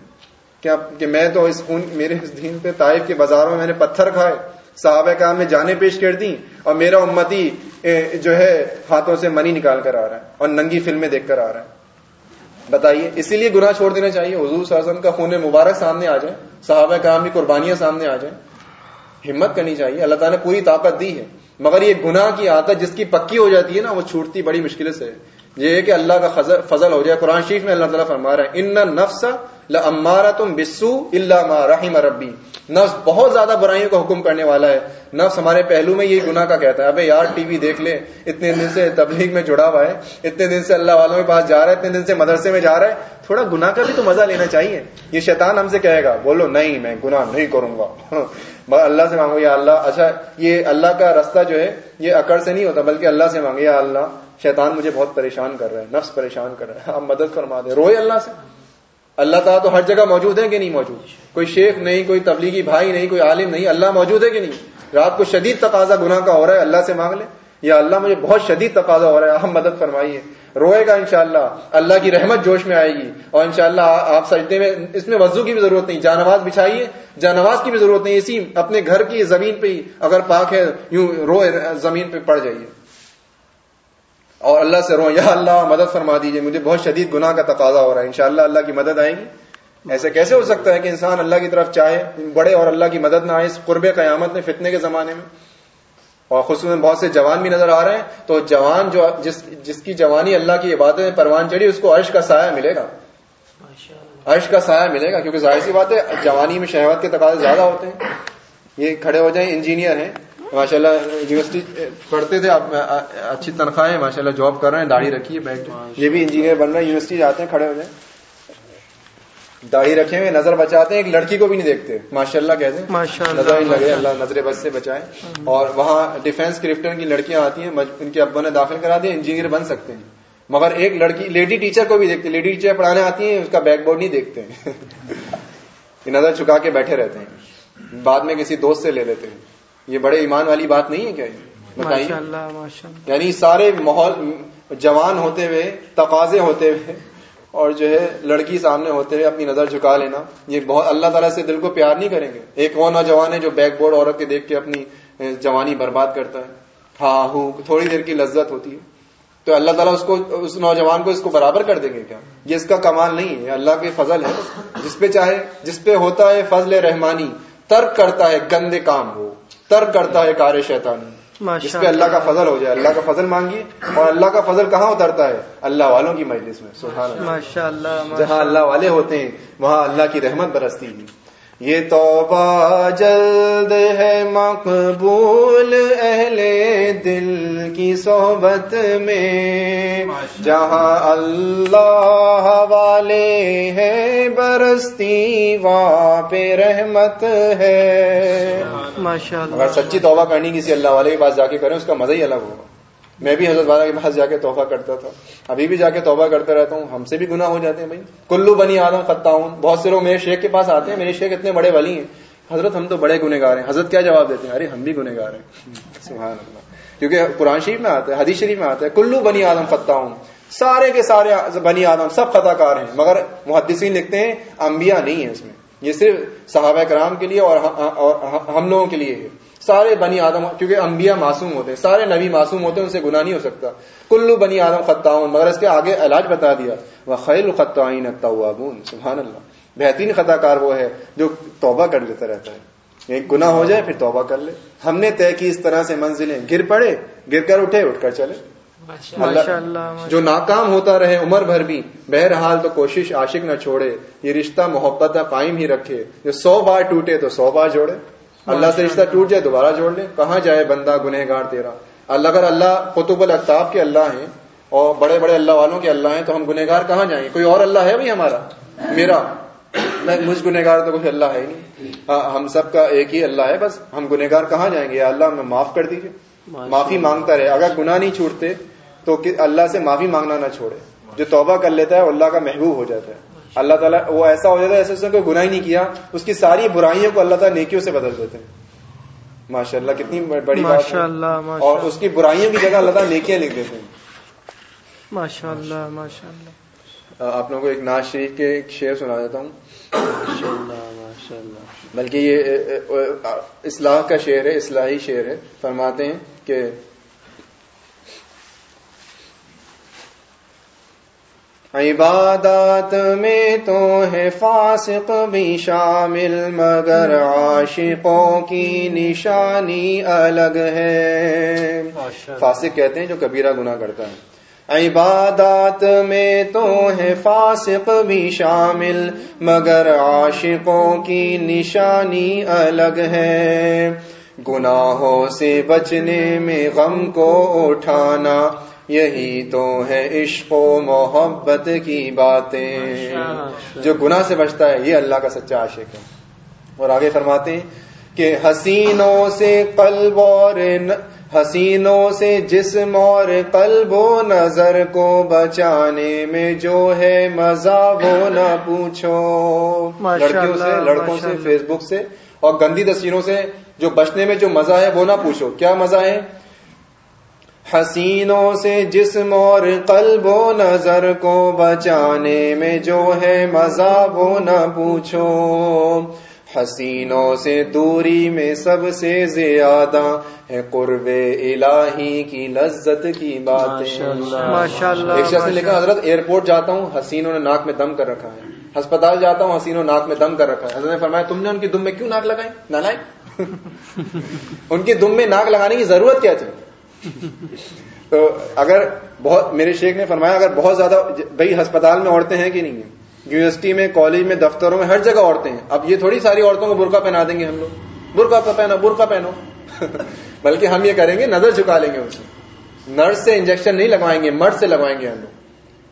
کیا کہ میں تو اس خون میرے اس دین پہ طائف کے بازاروں میں میں نے پتھر کھائے، صحابہ کرام نے جانے پیش کر دی اور میرا امتی جو ہے، ہاتھوں سے منی نکال کر آ رہا ہے اور ننگی فلمیں دیکھ کر آ رہا ہے۔ بتائیے، اسی لیے گناہ چھوڑ دینا چاہیے۔ حضور صلی اللہ علیہ وسلم کا خون مبارک سامنے آ جائے، صحابہ کرام کی قربانیاں سامنے آ جائیں۔ ہمت کرنی چاہیے۔ اللہ تعالیٰ نے پوری طاقت دی ہے۔ مگر یہ گناہ کی عادت جس کی پکی ہو جاتی ہے نا، وہ چھوٹتی بڑی مشکل سے یہ ہے کہ اللہ کا فضل ہو جائے۔ قرآن شریف میں اللہ تعالیٰ فرما رہا ہے، ان نفس لمارا تم بسو اللہ رحیم ربی نفس بہت زیادہ برائیوں کا حکم کرنے والا ہے۔ نفس ہمارے پہلو میں یہ گناہ کا کہتا ہے۔ ابے یار، ٹی وی دیکھ لے، اتنے دن سے تبلیغ میں جڑا ہوا ہے، اتنے دن سے اللہ والوں کے پاس جا رہا ہے، اتنے دن سے مدرسے میں جا رہا ہے۔ تھوڑا گناہ کا بھی تو مزہ لینا چاہیے۔ یہ شیطان ہم سے کہے گا، بولو، نہیں، میں گناہ نہیں کروں گا۔ اللہ سے مانگو یا اللہ اچھا یہ اللہ کا راستہ جو ہے، یہ اکڑ سے نہیں ہوتا، بلکہ اللہ سے مانگو، یا اللہ، شیطان مجھے بہت پریشان کر رہا ہے، نفس پریشان کر رہا ہے۔ آپ مدد فرما دیں۔ روئے اللہ سے۔ اللہ تعالیٰ تو ہر جگہ موجود ہے کہ نہیں موجود؟ کوئی شیخ نہیں، کوئی تبلیغی بھائی نہیں، کوئی عالم نہیں، اللہ موجود ہے کہ نہیں؟ رات کو شدید تقاضا گناہ کا ہو رہا ہے، اللہ سے مانگ لے یا اللہ، مجھے بہت شدید تقاضا ہو رہا ہے، آپ مدد فرمائیے۔ روئے گا انشاءاللہ۔ اللہ کی رحمت جوش میں آئے گی۔ اور انشاءاللہ آپ سجدے میں اس میں وضو کی بھی ضرورت نہیں جانواز بچھائیے۔ جانواز کی بھی ضرورت نہیں، اسی اپنے گھر کی زمین پہ ہی اگر پاک ہے، یوں روئے زمین پہ پڑ جائیے۔ اور اللہ سے رو یا اللہ مدد فرما دیجیے مجھے بہت شدید گناہ کا تقاضا ہو رہا ہے۔ انشاءاللہ اللہ کی مدد آئے گی۔ ایسے کیسے ہو سکتا ہے کہ انسان اللہ کی طرف چاہے، بڑے اور اللہ کی مدد نہ آئے، اس قرب قیامت میں، فتنے کے زمانے میں۔ اور خصوصاً بہت سے جوان بھی نظر آ رہے ہیں تو جوان جو جس جس کی جوانی اللہ کی عبادت میں پروان چڑھی اس کو عرش کا سایہ ملے گا۔ عرش کا سایہ ملے گا کیونکہ ظاہر سی بات ہے جوانی میں شہوت کے تقاضے زیادہ ہوتے ہیں۔ یہ کھڑے ہو جائیں انجینئر ہیں۔ ماشاء اللہ یونیورسٹی پڑھتے تھے اچھی تنخواہ ہے ماشاء اللہ جاب کر رہے ہیں داڑھی رکھی ہے بیٹھ یہ بھی انجینئر بن رہے ہیں یونیورسٹی جاتے ہیں کھڑے ہو جائیں۔ داڑھی رکھے ہوئے نظر بچاتے ہیں ایک لڑکی کو بھی نہیں دیکھتے۔ ماشاء اللہ کہتے ہیں۔ ماشاء اللہ نظر نہیں لگے اللہ نظر بس سے بچائے۔ اور وہاں ڈیفینس کرپٹن کی لڑکیاں آتی ہیں ان کے ابو نے داخل کرا دیا انجینئر بن سکتے ہیں۔ مگر ایک لڑکی لیڈی ٹیچر کو بھی دیکھتے لیڈی ٹیچر پڑھانے آتی ہیں اس کا بیک بورڈ نہیں دیکھتے ہیں۔ یہ نظر چکا کے بیٹھے رہتے ہیں۔ بعد میں کسی دوست سے لے لیتے ہیں۔ یہ بڑے ایمان والی بات نہیں ہے کیا بتائیے۔ یعنی سارے ماحول جوان ہوتے ہوئے تقاضے ہوتے ہوئے اور جو ہے لڑکی سامنے ہوتے ہوئے اپنی نظر جھکا لینا، یہ بہت اللہ تعالیٰ سے دل کو پیار نہیں کریں گے۔ ایک وہ نوجوان ہے جو بیک بورڈ عورت کے دیکھ کے اپنی جوانی برباد کرتا ہے۔ ہاں ہوں تھوڑی دیر کی لذت ہوتی ہے۔ تو اللہ تعالیٰ اس کو اس نوجوان کو اس کو برابر کر دیں گے کیا؟ یہ اس کا کمال نہیں ہے۔ اللہ کے فضل ہے۔ جس پہ چاہے، جس پہ ہوتا ہے فضل رحمانی، ترک کرتا ہے گندے کام وہ ترک کرتا ہے کار شیطانی۔ جس پہ اللہ کا فضل ہو جائے اللہ کا فضل مانگیے اور اللہ کا فضل کہاں اترتا ہے؟ اللہ والوں کی مجلس میں سبحان اللہ. جہاں اللہ والے ہوتے ہیں وہاں اللہ کی رحمت برستی ہے یہ توبہ جلد ہے مقبول اہل دل کی صحبت میں۔ جہاں اللہ والے ہیں برستی وہاں پہ رحمت ہے۔ اگر سچی توبہ کرنی کسی اللہ والے کے پاس جا کے کریں اس کا مزہ ہی الگ ہوگا۔ میں بھی حضرت والا کے پاس جا کے توبہ کرتا تھا۔ ابھی بھی جا کے توبہ کرتا رہتا ہوں۔ ہم سے بھی گناہ ہو جاتے ہیں بھائی۔ کلو بنی آدم خطا ہوں بہت سے لوگ میرے شیخ کے پاس آتے ہیں۔ میرے شیخ اتنے بڑے ولی ہیں۔ حضرت ہم تو بڑے گنہ گار ہیں۔ حضرت کیا جواب دیتے ہیں؟ ارے، ہم بھی گنہ گار ہیں۔ سبحان اللہ۔ کیونکہ قرآن شریف میں آتا ہے، حدیث شریف میں آتا ہے، کلو بنی آدم خطا ہوں سارے کے سارے بنی آدم سب خطا کار ہیں۔ مگر محدثین لکھتے ہیں، انبیاء نہیں ہیں اس میں۔ یہ صرف صحابہ کرام کے لیے اور اور ہم لوگوں کے لیے ہے۔ سارے بنی آدم کیونکہ انبیاء معصوم ہوتے ہیں سارے نبی معصوم ہوتے ہیں ان سے گناہ نہیں ہو سکتا۔ کلو بنی آدم خطاؤن مگر اس کے آگے علاج بتا دیا۔ وہ خیل التوابون سبحان اللہ۔ بہترین خطا کار وہ ہے جو توبہ کر لیتا رہتا ہے۔ ایک گناہ ہو جائے پھر توبہ کر لے۔ ہم نے طے کی اس طرح سے منزلیں گر پڑے گر کر اٹھے اٹھ کر چلے۔ اللہ جو ناکام ہوتا رہے عمر بھر بھی بہرحال تو کوشش عاشق نہ چھوڑے یہ رشتہ محبت قائم ہی رکھے۔ جو سو بار ٹوٹے تو سو بار جوڑے۔ اللہ سے رشتہ ٹوٹ جائے دوبارہ جوڑ لے۔ کہاں جائے بندہ گنہ گار تیرا؟ اللہ اگر اللہ قطب الطاف کے اللہ ہیں اور بڑے بڑے اللہ والوں کے اللہ ہیں تو ہم گنہ گار کہاں جائیں؟ کوئی اور اللہ ہے بھائی ہمارا؟ میرا؟ میں مجھ گنہ گار تو کوئی اللہ ہے ہی نہیں۔ ہاں، ہم سب کا ایک ہی اللہ ہے بس ہم گنہ گار کہاں جائیں گے؟ اللہ میں معاف کر دیجیے معافی مانگتا رہے۔ اگر گناہ نہیں چھوٹتے تو اللہ سے معافی مانگنا نہ چھوڑے۔ جو توبہ کر لیتا ہے اللہ کا محبوب ہو جاتا ہے۔ اللہ تعالیٰ وہ ایسا ہو جاتا ہے ایسے اس نے کوئی گناہ ہی نہیں کیا اس کی ساری برائیوں کو اللہ تعالیٰ نیکیوں سے بدل دیتے ہیں۔ ماشاء اللہ کتنی بڑی بات ہے۔ اور اس کی برائیوں کی جگہ اللہ تعالیٰ نیکیاں لکھ دیتے ہیں۔ ماشاء اللہ ماشاء اللہ آپ لوگوں کو ایک ناز شریف کے ایک شعر سنا دیتا ہوں۔ ماشاء اللہ ماشاء اللہ بلکہ یہ اصلاح کا شعر ہے اصلاحی شعر ہے۔ فرماتے ہیں کہ عبادات میں تو ہے فاسق بھی شامل مگر عاشقوں کی نشانی الگ ہے۔ فاسق کہتے ہیں جو کبیرہ گناہ کرتا ہے۔ عبادات میں تو ہے فاسق بھی شامل مگر عاشقوں کی نشانی الگ ہے۔ گناہوں سے بچنے میں غم کو اٹھانا یہی تو ہے عشق و محبت کی باتیں۔ جو گناہ سے بچتا ہے یہ اللہ کا سچا عاشق ہے۔ اور آگے فرماتے ہیں کہ حسینوں سے قلب اور حسینوں سے جسم اور قلب و نظر کو بچانے میں جو ہے مزہ وہ نہ پوچھو۔ لڑکیوں سے لڑکوں سے فیس بک سے اور گندی تصویروں سے جو بچنے میں جو مزہ ہے وہ نہ پوچھو۔ کیا مزہ ہے؟ حسینوں سے جسم اور قلب و نظر کو بچانے میں جو ہے مزہ وہ نہ پوچھو۔ حسینوں سے دوری میں سب سے زیادہ ہے قرب الہی کی لذت کی بات ایک شخص نے لکھا حضرت ایئرپورٹ جاتا ہوں حسینوں نے ناک میں دم کر رکھا ہے۔ ہسپتال جاتا ہوں حسینوں ناک میں دم کر رکھا ہے۔ حضرت نے فرمایا تم نے ان کی دم میں کیوں ناک لگائی؟ نہ لائے ان کی دم میں ناک لگانے کی ضرورت کیا تھی؟ تو اگر بہت میرے شیخ نے فرمایا، اگر بہت زیادہ بھائی ہسپتال میں عورتیں ہیں کہ نہیں ہیں؟ یونیورسٹی میں، کالج میں، دفتروں میں، ہر جگہ عورتیں ہیں۔ اب یہ تھوڑی ساری عورتوں کو برقع پہنا دیں گے ہم لوگ۔ برقع پہنو برقع پہنو۔ بلکہ ہم یہ کریں گے، نظر جھکا لیں گے اسے سے۔ نرس سے انجیکشن نہیں لگوائیں گے، مرد سے لگوائیں گے ہم لوگ۔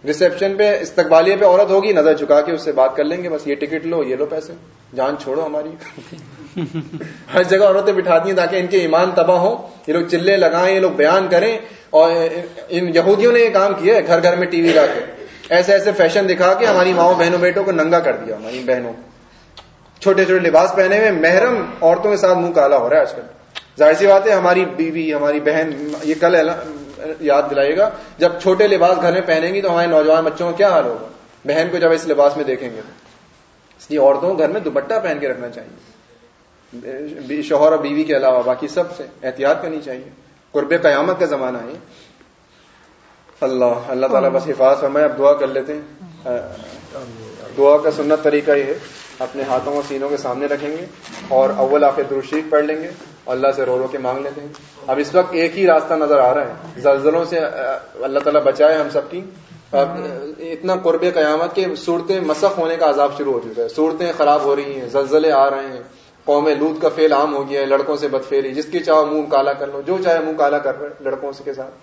ریسپشن پہ استقبالیہ پہ عورت ہوگی نظر جھکا کے اس سے بات کر لیں گے بس یہ ٹکٹ لو یہ لو پیسے جان چھوڑو ہماری۔ ہر جگہ عورتیں بٹھاتی ہیں تاکہ ان کے ایمان تباہ ہو یہ لوگ چلے لگائیں یہ لوگ بیان کریں۔ اور ان یہودیوں نے یہ کام کیا ہے گھر گھر میں ٹی وی لا کے۔ ایسے ایسے فیشن دکھا کے ہماری ماؤں بہنوں بیٹوں کو ننگا کر دیا ہماری بہنوں۔ چھوٹے چھوٹے لباس پہنے ہوئے محرم عورتوں کے ساتھ منہ کالا ہو رہا ہے آج کل۔ ظاہر سی بات ہے ہماری بیوی ہماری بہن یہ کل یاد دلائے گا، جب چھوٹے لباس گھر میں پہنیں گی تو ہمارے نوجوان بچوں کا کیا حال ہوگا؟ بہن کو جب اس لباس میں دیکھیں گے اس لیے عورتوں کو گھر میں دوپٹہ پہن کے رکھنا چاہیے۔ شوہر اور بیوی کے علاوہ باقی سب سے احتیاط کرنی چاہیے۔ قرب قیامت کا زمانہ ہے۔ اللہ اللہ تعالیٰ بس حفاظ فرمائے، اب دعا کر لیتے ہیں۔ دعا کا سنت طریقہ یہ ہے، اپنے ہاتھوں اور سینوں کے سامنے رکھیں گے اور اول آخر دروشیف پڑھ لیں گے۔ اللہ سے رو رو کے مانگ لیتے ہیں۔ اب اس وقت ایک ہی راستہ نظر آ رہا ہے۔ زلزلوں سے اللہ تعالیٰ بچائے ہم سب کی۔ اب اتنا قرب قیامت کے صورتیں مسخ ہونے کا عذاب شروع ہو چکا ہے۔ صورتیں خراب ہو رہی ہیں، زلزلے آ رہے ہیں۔ قوم لوت کا فیل عام ہو گیا ہے، لڑکوں سے بدفیری جس کی چاہو منہ کالا کر لو، جو چاہے منہ کالا کر رہے لڑکوں سے کے ساتھ۔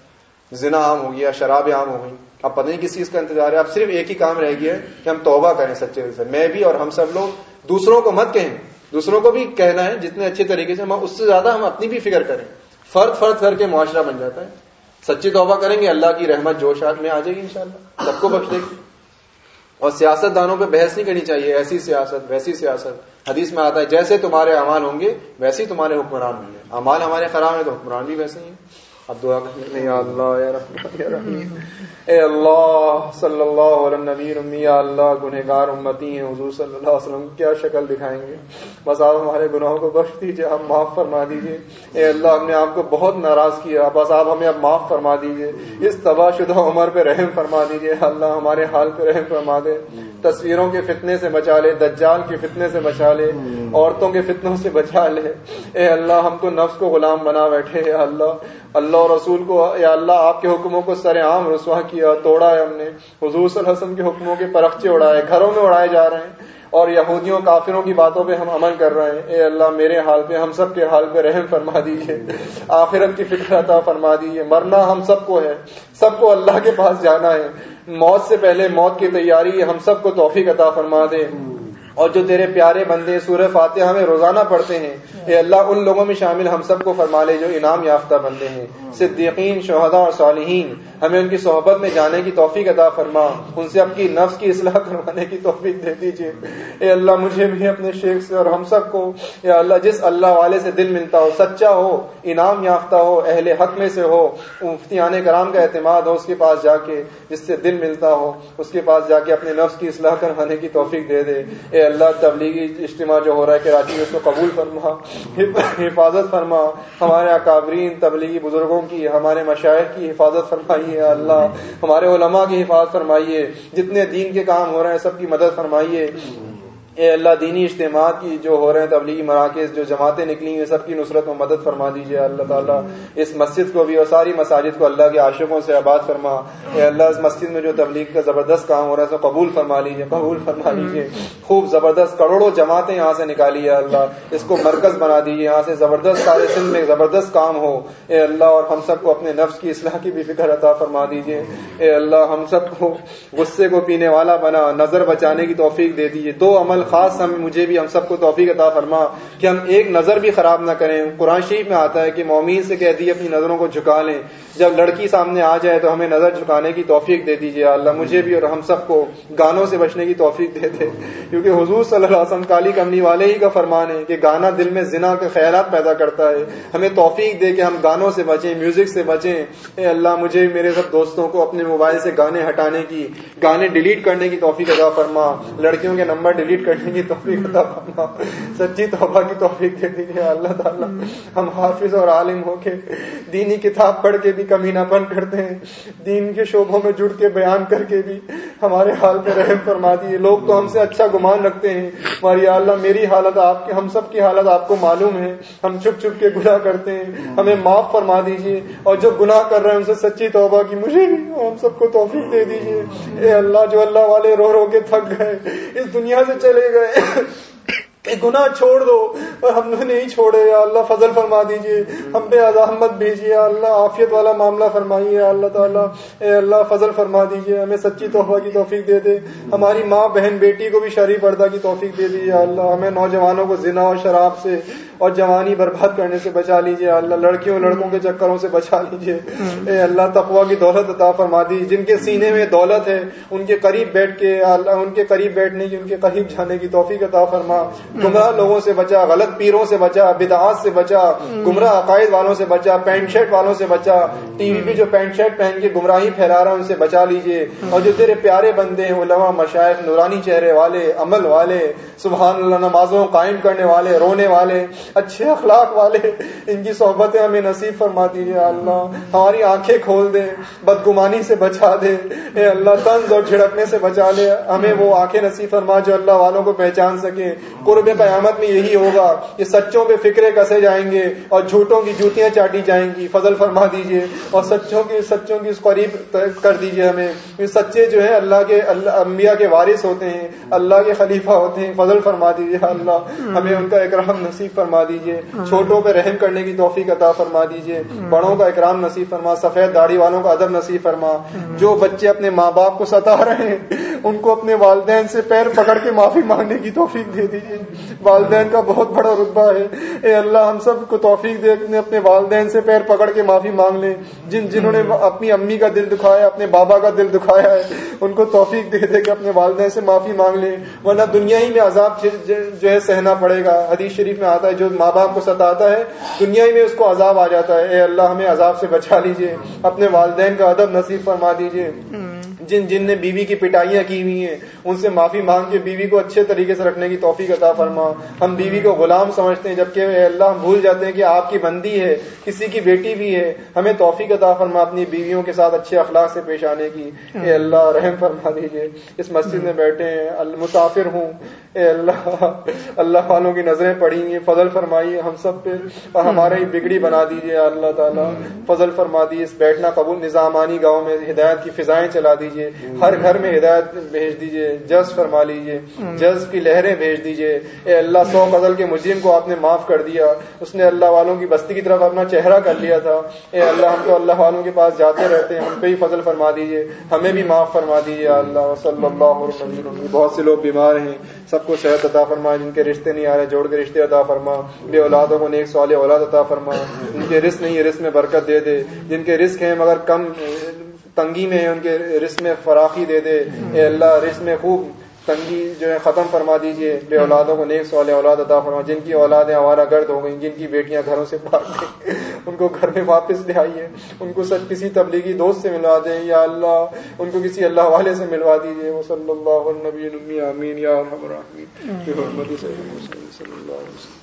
زنا عام ہو گیا، شراب عام ہو گئی۔ اب پتہ نہیں کس چیز کا انتظار ہے۔ اب صرف ایک ہی کام رہ گیا ہے کہ ہم توبہ کریں سچے سے۔ میں بھی اور ہم سب لوگ دوسروں کو مت کہیں۔ دوسروں کو بھی کہنا ہے، جتنے اچھے طریقے سے ہم اس سے زیادہ ہم اپنی بھی فکر کریں۔ فرد فرد کر کے معاشرہ بن جاتا ہے۔ سچی توبہ کریں گے، اللہ کی رحمت جوش آج میں آ جائے گی انشاءاللہ۔ سب کو بخش دے گی۔ اور سیاست دانوں پہ بحث نہیں کرنی چاہیے، ایسی سیاست، ویسی سیاست۔ حدیث میں آتا ہے، جیسے تمہارے امان ہوں گے، ویسے ہی تمہارے حکمران ہوں گے امان ہمارے خراب ہیں تو حکمران بھی ویسے ہی ہیں۔ اب دعا یا اللہ، یا رحمان یا رحیم اے اللہ، صلی اللہ علیہ نبی رمی یا اللہ، گنہگار امتی ہیں، حضور صلی اللہ علیہ وسلم، کیا شکل دکھائیں گے؟ بس آپ ہمارے گناہوں کو بخش دیجیے، آپ معاف فرما دیجیے۔ اے اللہ، ہم نے آپ کو بہت ناراض کیا، بس آپ ہمیں اب معاف فرما دیجیے۔ اس تباہ شدہ عمر پہ رحم فرما دیجیے۔ اللہ، ہمارے حال پہ رحم فرما دے۔ تصویروں کے فتنے سے بچا لے، دجال کے فتنے سے بچا لے، عورتوں کے فتنوں سے بچا لے۔ اے اللہ، ہم تو نفس کو غلام بنا بیٹھے اے اللہ اللہ اور رسول کو یا اللہ آپ کے حکموں کو سر عام رسوا کیا، توڑا ہے ہم نے۔ حضور صلی اللہ علیہ وسلم کے حکموں کے پرخچے اڑائے، گھروں میں اڑائے جا رہے ہیں۔ اور یہودیوں، کافروں کی باتوں پہ ہم عمل کر رہے ہیں۔ اے اللہ، میرے حال پہ، ہم سب کے حال پہ رحم فرما دیجیے آخرت کی فکر عطا فرما دیجیے مرنا ہم سب کو ہے۔ سب کو اللہ کے پاس جانا ہے۔ موت سے پہلے موت کی تیاری، ہم سب کو توفیق عطا فرما دے۔ اور جو تیرے پیارے بندے سورہ فاتحہ ہمیں روزانہ پڑھتے ہیں، اے اللہ، ان لوگوں میں شامل ہم سب کو فرما لے جو انعام یافتہ بندے ہیں، صدیقین شہدا اور صالحین۔ ہمیں ان کی صحبت میں جانے کی توفیق عطا فرما۔ ان سے اپنی نفس کی اصلاح کروانے کی توفیق دے دیجیے اے اللہ، مجھے بھی اپنے شیخ سے اور ہم سب کو اے اللہ، جس اللہ والے سے دل ملتا ہو، سچا ہو، انعام یافتہ ہو، اہل حق میں سے ہو مفتیان کرام کا اعتماد ہو، اس کے پاس جا کے جس سے دل ملتا ہو، اس کے پاس جا کے اپنے نفس کی اصلاح کروانے کی توفیق دے دے۔ اے اللہ، تبلیغی اجتماع جو ہو رہا ہے کراچی میں اس کو قبول فرما حفاظت فرما۔ ہمارے اکابرین، تبلیغی بزرگوں کی، ہمارے مشاعر کی حفاظت فرمائیے اللہ، ہمارے علماء کی حفاظت فرمائیے، جتنے دین کے کام ہو رہے ہیں، سب کی مدد فرمائیے۔ اے اللہ دینی اجتماعات کی جو ہو رہے ہیں، تبلیغی مراکز، جو جماعتیں نکلی ہیں، سب کی نصرت و مدد فرما دیجیے اللہ تعالیٰ اس مسجد کو بھی اور ساری مساجد کو اللہ کے عاشقوں سے آباد فرما۔ اے اللہ، اس مسجد میں جو تبلیغ کا زبردست کام ہو رہا ہے تو قبول فرما لیجیے قبول فرما لیجیے خوب زبردست کروڑوں جماعتیں یہاں سے نکالی ہے۔ اللہ، اس کو مرکز بنا دیجیے یہاں سے زبردست سارے سندھ میں زبردست کام ہو۔ اے اللہ، اور ہم سب کو اپنے نفس کی اصلاح کی بھی فکر عطا فرما دیجیے اے اللہ، ہم سب کو غصے کو پینے والا بنا، نظر بچانے کی توفیق دے دیجیے دو عمل خاص ہم مجھے بھی ہم سب کو توفیق عطا فرما کہ ہم ایک نظر بھی خراب نہ کریں۔ قرآن شریف میں آتا ہے کہ مومین سے کہہ دی اپنی نظروں کو جھکا لیں۔ جب لڑکی سامنے آ جائے تو ہمیں نظر جھکانے کی توفیق دے دیجیے اللہ، مجھے بھی اور ہم سب کو گانوں سے بچنے کی توفیق دے دے۔ کیونکہ حضور صلی اللہ علیہ وسلم کالی کمنی والے ہی کا فرمان ہے کہ گانا دل میں زنا کے خیالات پیدا کرتا ہے۔ ہمیں توفیق دے کہ ہم گانوں سے بچیں میوزک سے بچیں۔ اے اللہ، مجھے میرے سب دوستوں کو اپنے موبائل سے گانے ہٹانے کی، گانے ڈیلیٹ کرنے کی توفیق ادا فرما۔ لڑکیوں کے نمبر ڈیلیٹ کرنے کی توفیق ادا فرما۔ سچی توبہ کی توفیق دے دیجیے اللہ تعالیٰ ہم حافظ اور عالم ہو کے دینی کتاب پڑھ کے بھی کمی نہ بند کرتے ہیں۔ دین کے شعبوں میں جڑ کے بیان کر کے بھی ہمارے حال پہ رحم فرما دیے لوگ تو ہم سے اچھا گمان رکھتے ہیں۔ ہماری اللہ، میری حالت آپ کے، ہم سب کی حالت آپ کو معلوم ہے۔ ہم چھپ چھپ کے گناہ کرتے ہیں۔ ہمیں معاف فرما دیجیے اور جو گناہ کر رہے ہیں، ان سے سچی توبہ کی مجھے ہم سب کو توفیق دے دیجیے اے اللہ، جو اللہ والے رو رو کے تھک گئے، اس دنیا سے چلے گئے۔ کہ گناہ چھوڑ دو، اور ہم نے نہیں چھوڑے۔ یا اللہ فضل فرما دیجیے ہم پہ احمد بھیجیے اللہ عافیت والا معاملہ فرمائیے۔ اللہ تعالیٰ، اے اللہ فضل فرما دیجیے ہمیں سچی تحفہ کی توفیق دے دے۔ ہماری ماں، بہن، بیٹی کو بھی شرح پردہ کی توفیق دے دیجیے اللہ، ہمیں نوجوانوں کو زنا اور شراب سے اور جوانی برباد کرنے سے بچا لیجیے اللہ لڑکیوں لڑکوں کے چکروں سے بچا لیجیے اے اللہ تقوا کی دولت عطا فرما دی۔ جن کے سینے میں دولت ہے ان کے قریب بیٹھ کے اللہ ان کے قریب بیٹھنے کی ان کے قریب جانے کی توفیق عطا فرما۔ گمراہ لوگوں سے بچا غلط پیروں سے بچا بدعات سے بچا گمراہ عقائد والوں سے بچا پینٹ شرٹ والوں سے بچا۔ ٹی وی پہ جو پینٹ شرٹ پہن کے گمراہی پھیلا رہا ان سے بچا لیجیے اور جو تیرے پیارے بندے ہیں علماء مشائق نورانی چہرے والے عمل والے سبحان اللہ نمازوں قائم کرنے والے رونے والے اچھے اخلاق والے ان کی صحبتیں ہمیں نصیب فرما دیجیے اللہ ہماری آنکھیں کھول دے، بدگمانی سے بچا دے۔ اے اللہ، طنز اور جھڑکنے سے بچا لے۔ ہمیں وہ آنکھیں نصیب فرما جو اللہ والوں کو پہچان سکے۔ قرب قیامت میں یہی ہوگا کہ سچوں پہ فکرے کسے جائیں گے اور جھوٹوں کی جوتیاں چاٹی جائیں گی۔ فضل فرما دیجیے اور سچوں کی سچوں کی اس قریب کر دیجیے ہمیں۔ سچے جو ہیں اللہ کے، اللہ انبیاء کے وارث ہوتے ہیں، اللہ کے خلیفہ ہوتے ہیں۔ فضل فرما دیجیے اللہ، ہمیں ان کا اکرام نصیب فرما دیجیے چھوٹوں پہ رحم کرنے کی توفیق عطا فرما دیجیے بڑوں کا اکرام نصیب فرما، سفید داڑھی والوں کا ادب نصیب فرما۔ جو بچے اپنے ماں باپ کو ستا رہے ہیں، ان کو اپنے والدین سے پیر پکڑ کے معافی مانگنے کی توفیق دے دیجیے والدین کا بہت بڑا رتبہ ہے۔ اے اللہ، ہم سب کو توفیق دے اپنے والدین سے پیر پکڑ کے معافی مانگ لیں۔ جن جنہوں نے اپنی امی کا دل دکھایا، اپنے بابا کا دل دکھایا ہے، ان کو توفیق دے دے کہ اپنے والدین سے معافی مانگ لیں۔ ورنہ دنیا ہی میں عذاب جو ہے، سہنا پڑے گا۔ حدیث شریف میں آتا ہے، جو ماں باپ کو ستاتا ہے، دنیا ہی میں اس کو عذاب آ جاتا ہے۔ اے اللہ، ہمیں عذاب سے بچا لیجیے اپنے والدین کا ادب نصیب فرما دیجیے جن جن نے بیوی کی پٹائیاں کی ہوئی ہیں، ان سے معافی مانگ کے بیوی کو اچھے طریقے سے رکھنے کی توفیق عطا فرما۔ ہم بیوی کو غلام سمجھتے ہیں، جبکہ اے اللہ ہم بھول جاتے ہیں کہ آپ کی بندی ہے، کسی کی بیٹی بھی ہے۔ ہمیں توفیق عطا فرما اپنی بیویوں کے ساتھ اچھے اخلاق سے پیش آنے کی۔ اے اللہ رحم فرما دیجیے اس مسجد میں بیٹھے ہیں مسافر ہوں۔ اے اللہ اللہ والوں کی نظریں پڑی ہیں۔ فضل فرمائیے ہم سب پہ۔ اور ہمارے ہی بگڑی بنا دیجیے اللہ تعالیٰ، فضل فرما دیے اس بیٹھنا قبول نظامانی گاؤں میں ہدایت کی فضائیں چلا دیجیے ہر گھر میں ہدایت بھیج دیجیے جز فرما لیجیے جز کی لہریں بھیج دیجیے اے اللہ، سو قدل کے مجرم کو آپ نے معاف کر دیا۔ اس نے اللہ والوں کی بستی کی طرف اپنا چہرہ کر لیا تھا۔ اے اللہ، ہم تو اللہ والوں کے پاس جاتے رہتے ہیں، ہم پہ ہی فضل فرما دیجیے ہمیں بھی معاف فرما دیجیے اللہ صلی اللہ علیہ بہت سے لوگ بیمار ہیں، سب کو صحت عطا فرما جن کے رشتے نہیں آ رہے، جوڑ کے رشتے عطا فرما۔ بے اولادوں کو نیک سوال اولاد عطا فرما۔ جن کے رزق نہیں ہے رزق میں برکت دے دے۔ جن کے رزق ہیں، مگر کم تنگی میں ان کے رزق میں فراخی دے دے۔ اے اللہ، رزق میں خوب تنگی جو ہے ختم فرما دیجیے۔ بے اولادوں کو نیک سوال اولاد عطا فرما۔ جن کی اولادیں ہمارا گرد ہو گئی جن کی بیٹیاں گھروں سے بھاگ گئی ان کو گھر میں واپس لے آئیے۔ ان کو سچ کسی تبلیغی دوست سے ملوا دیں۔ یا اللہ، ان کو کسی اللہ والے سے ملوا دیجیے وہ صلی اللہ علیہ امین یا حرمت صلی اللہ علیہ وسلم